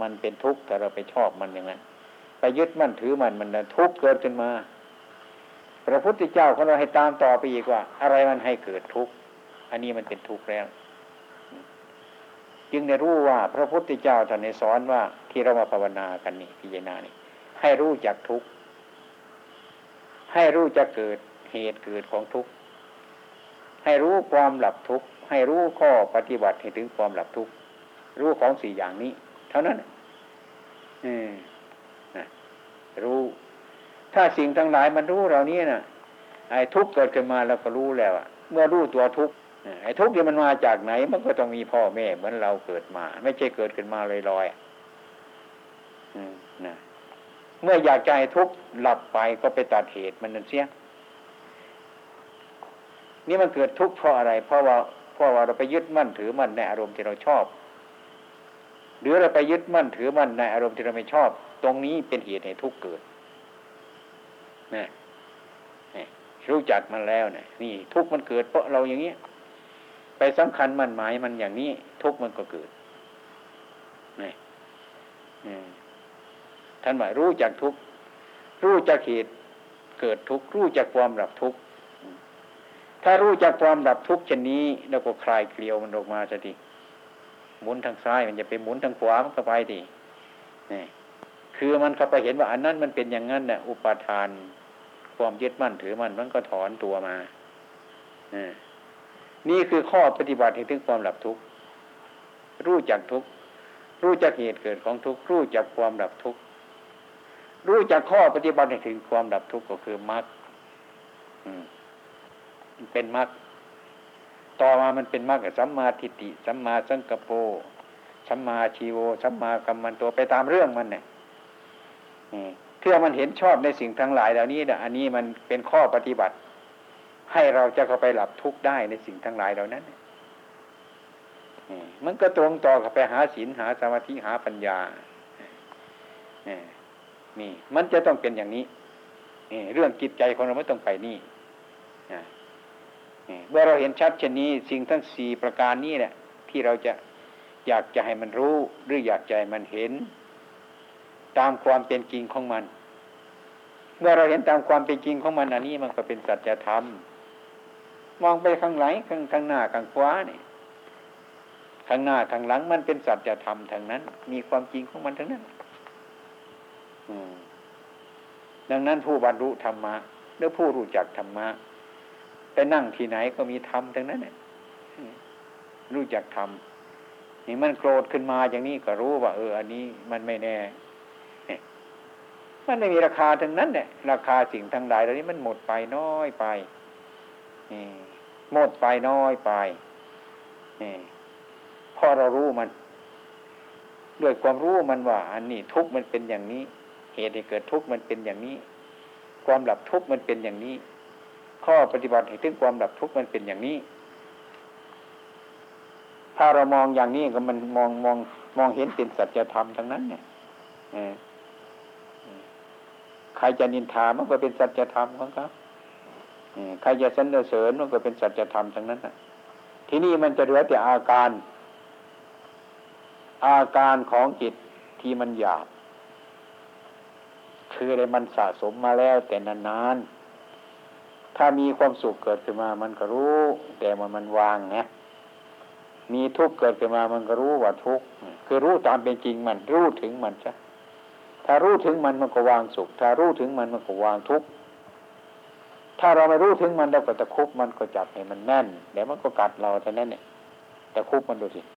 มันเป็นทุกข์แต่เราไปชอบมันอย่างนั้นไปยึดมั่นถือมันมันทุกข์เกิดขึ้นมา พระพุทธเจ้าของเราให้ตามต่อไปอีกว่า อะไรมันให้เกิดทุกข์อันนี้มันเป็นทุกข์แล้ว จึงได้รู้ว่าพระพุทธเจ้าท่านในสอนว่าที่เรามาภาวนากันนี่พิจารณานี่ให้รู้จักทุกข์ให้รู้จักเกิดเหตุเกิดของทุกข์ ให้รู้ความหลับทุกข์ให้รู้ข้อปฏิบัติให้ถึงความหลับทุกข์รู้ของสี่อย่างนี้ เท่านั้นอืมนะรู้ ถ้าสิ่งทั้งหลายมันรู้เรานี้นะไอ้ทุกข์เกิดขึ้นมาเราก็รู้แล้วอะเมื่อรู้ตัวทุกข์ไอ้ทุกข์ที่มันมาจากไหน มันก็ต้องมีพ่อแม่เหมือนเราเกิดมา ไม่ใช่เกิดขึ้นมาลอยๆนะเมื่ออยากให้ทุกข์หลับไปก็ไปตัดเหตุมันนั่นเสีย นี่มันเกิดทุกข์เพราะอะไร เพราะว่าเพราะว่าเราไปยึดมั่นถือมั่นในอารมณ์ที่เราชอบ หรือเราไปยึดมั่นถือมั่นในอารมณ์ที่เราไม่ชอบ ตรงนี้เป็นเหตุให้ทุกข์เกิดนะรู้จักมันแล้วเนี่ยนี่ ทุกข์มันเกิดเพราะเราอย่างเงี้ยไปสำคัญมันหมายมันอย่างนี้ ทุกข์มันก็เกิดนี่ท่านหมายรู้จักทุกข์รู้จักเหตุเกิดทุกข์รู้จักความหลับทุกข์ ถ้ารู้จักความดับทุกข์เช่นนี้ แล้วก็คลายเกลียวมันออกมาจะดีหมุนทางซ้ายมันจะไปหมุนทางขวามันก็ไปดีนี่คือมันเข้าไปเห็นว่าอันนั้นมันเป็นอย่างนั้นน่ะอุปาทาน ความยึดมั่นถือมันมันก็ถอนตัวมานี่นี่คือข้อปฏิบัติถึงความดับทุกข์รู้จักทุกข์รู้จักเหตุเกิดของทุกข์รู้จักความดับทุกข์รู้จักข้อปฏิบัติถึงความดับทุกข์ก็คือมรรค เป็นมรรคต่อมามันเป็นมรรคสัมมาทิฏฐิสัมมาสังกปรสัมมาชีโวสัมมากัมมันตัวไปตามเรื่องมันเนี่ยเพื่อมันเห็นชอบในสิ่งทั้งหลายเหล่านี้นะอันนี้มันเป็นข้อปฏิบัติ ให้เราจะเข้าไปหลับทุกข์ได้ในสิ่งทั้งหลายเหล่านั้นมันก็ตรงต่อกับไปหาศีลหาสมาธิหาปัญญานี่ มันจะต้องเป็นอย่างนี้เรื่องจิตใจของเราไม่ต้องไปนี่ เมื่อเราเห็นชัดเช่นนี้ สิ่งทั้งสี่ประการนี้แหละที่เราจะอยากจะให้มันรู้ หรืออยากจะให้มันเห็น ตามความเป็นจริงของมัน เมื่อเราเห็นตามความเป็นจริงของมันอันนี้มันก็เป็นสัจธรรมมองไปข้างไหลข้างข้างหน้าข้างขวานี่ข้างหน้าข้างหลังมันเป็นสัจธรรมทางนั้น มีความจริงของมันทั้งนั้นดังนั้นผู้บรรลุธรรมะหรือผู้รู้จักธรรมะ ไปนั่งที่ไหนก็มีธรรมทั้งนั้นเนี่ยรู้จักธรรมนี่มันโกรธขึ้นมาอย่างนี้ก็รู้ว่า เออ อันนี้มันไม่แน่มันไม่มีราคาทั้งนั้นเนี่ยราคาสิ่งทั้งหลายเหล่านี้มันหมดไปน้อยไปหมดไปน้อยไปพอเรารู้มัน ด้วยความรู้มันว่า อันนี้ทุกมันเป็นอย่างนี้ เหตุให้เกิดทุกมันเป็นอย่างนี้ ความหลับทุกมันเป็นอย่างนี้ ข้อปฏิบัติให้ถึงความหลับทุกข์มันเป็นอย่างนี้ ถ้าเรามองอย่างนี้ก็มันมองมองมองเห็นเป็นสัจธรรมทั้งนั้น เนี่ยใครจะนินทามันก็เป็นสัจธรรมของเขาใครจะสรรเสริญมันก็เป็นสัจธรรมทั้งนั้นนะที่นี่มันจะเหลือแต่อาการ อาการของจิตที่มันหยาบคืออะไรมันสะสมมาแล้วแต่นานๆ ถ้ามีความสุขเกิดขึ้นมา มันก็รู้ แต่มันมันวางนะมีทุกข์เกิดขึ้นมา มันก็รู้ว่าทุกข์คือรู้ตามเป็นจริงมันรู้ถึงมันใช่ถ้ารู้ถึงมันมันก็วางสุข ถ้ารู้ถึงมันมันก็วางทุกข์ถ้าเราไม่รู้ถึงมันเราก็ตะคุบมันก็จับให้มันแน่นเดี๋ยวมันก็กัดเราเท่านั้นเนี่ยตะคุบมันดูสิ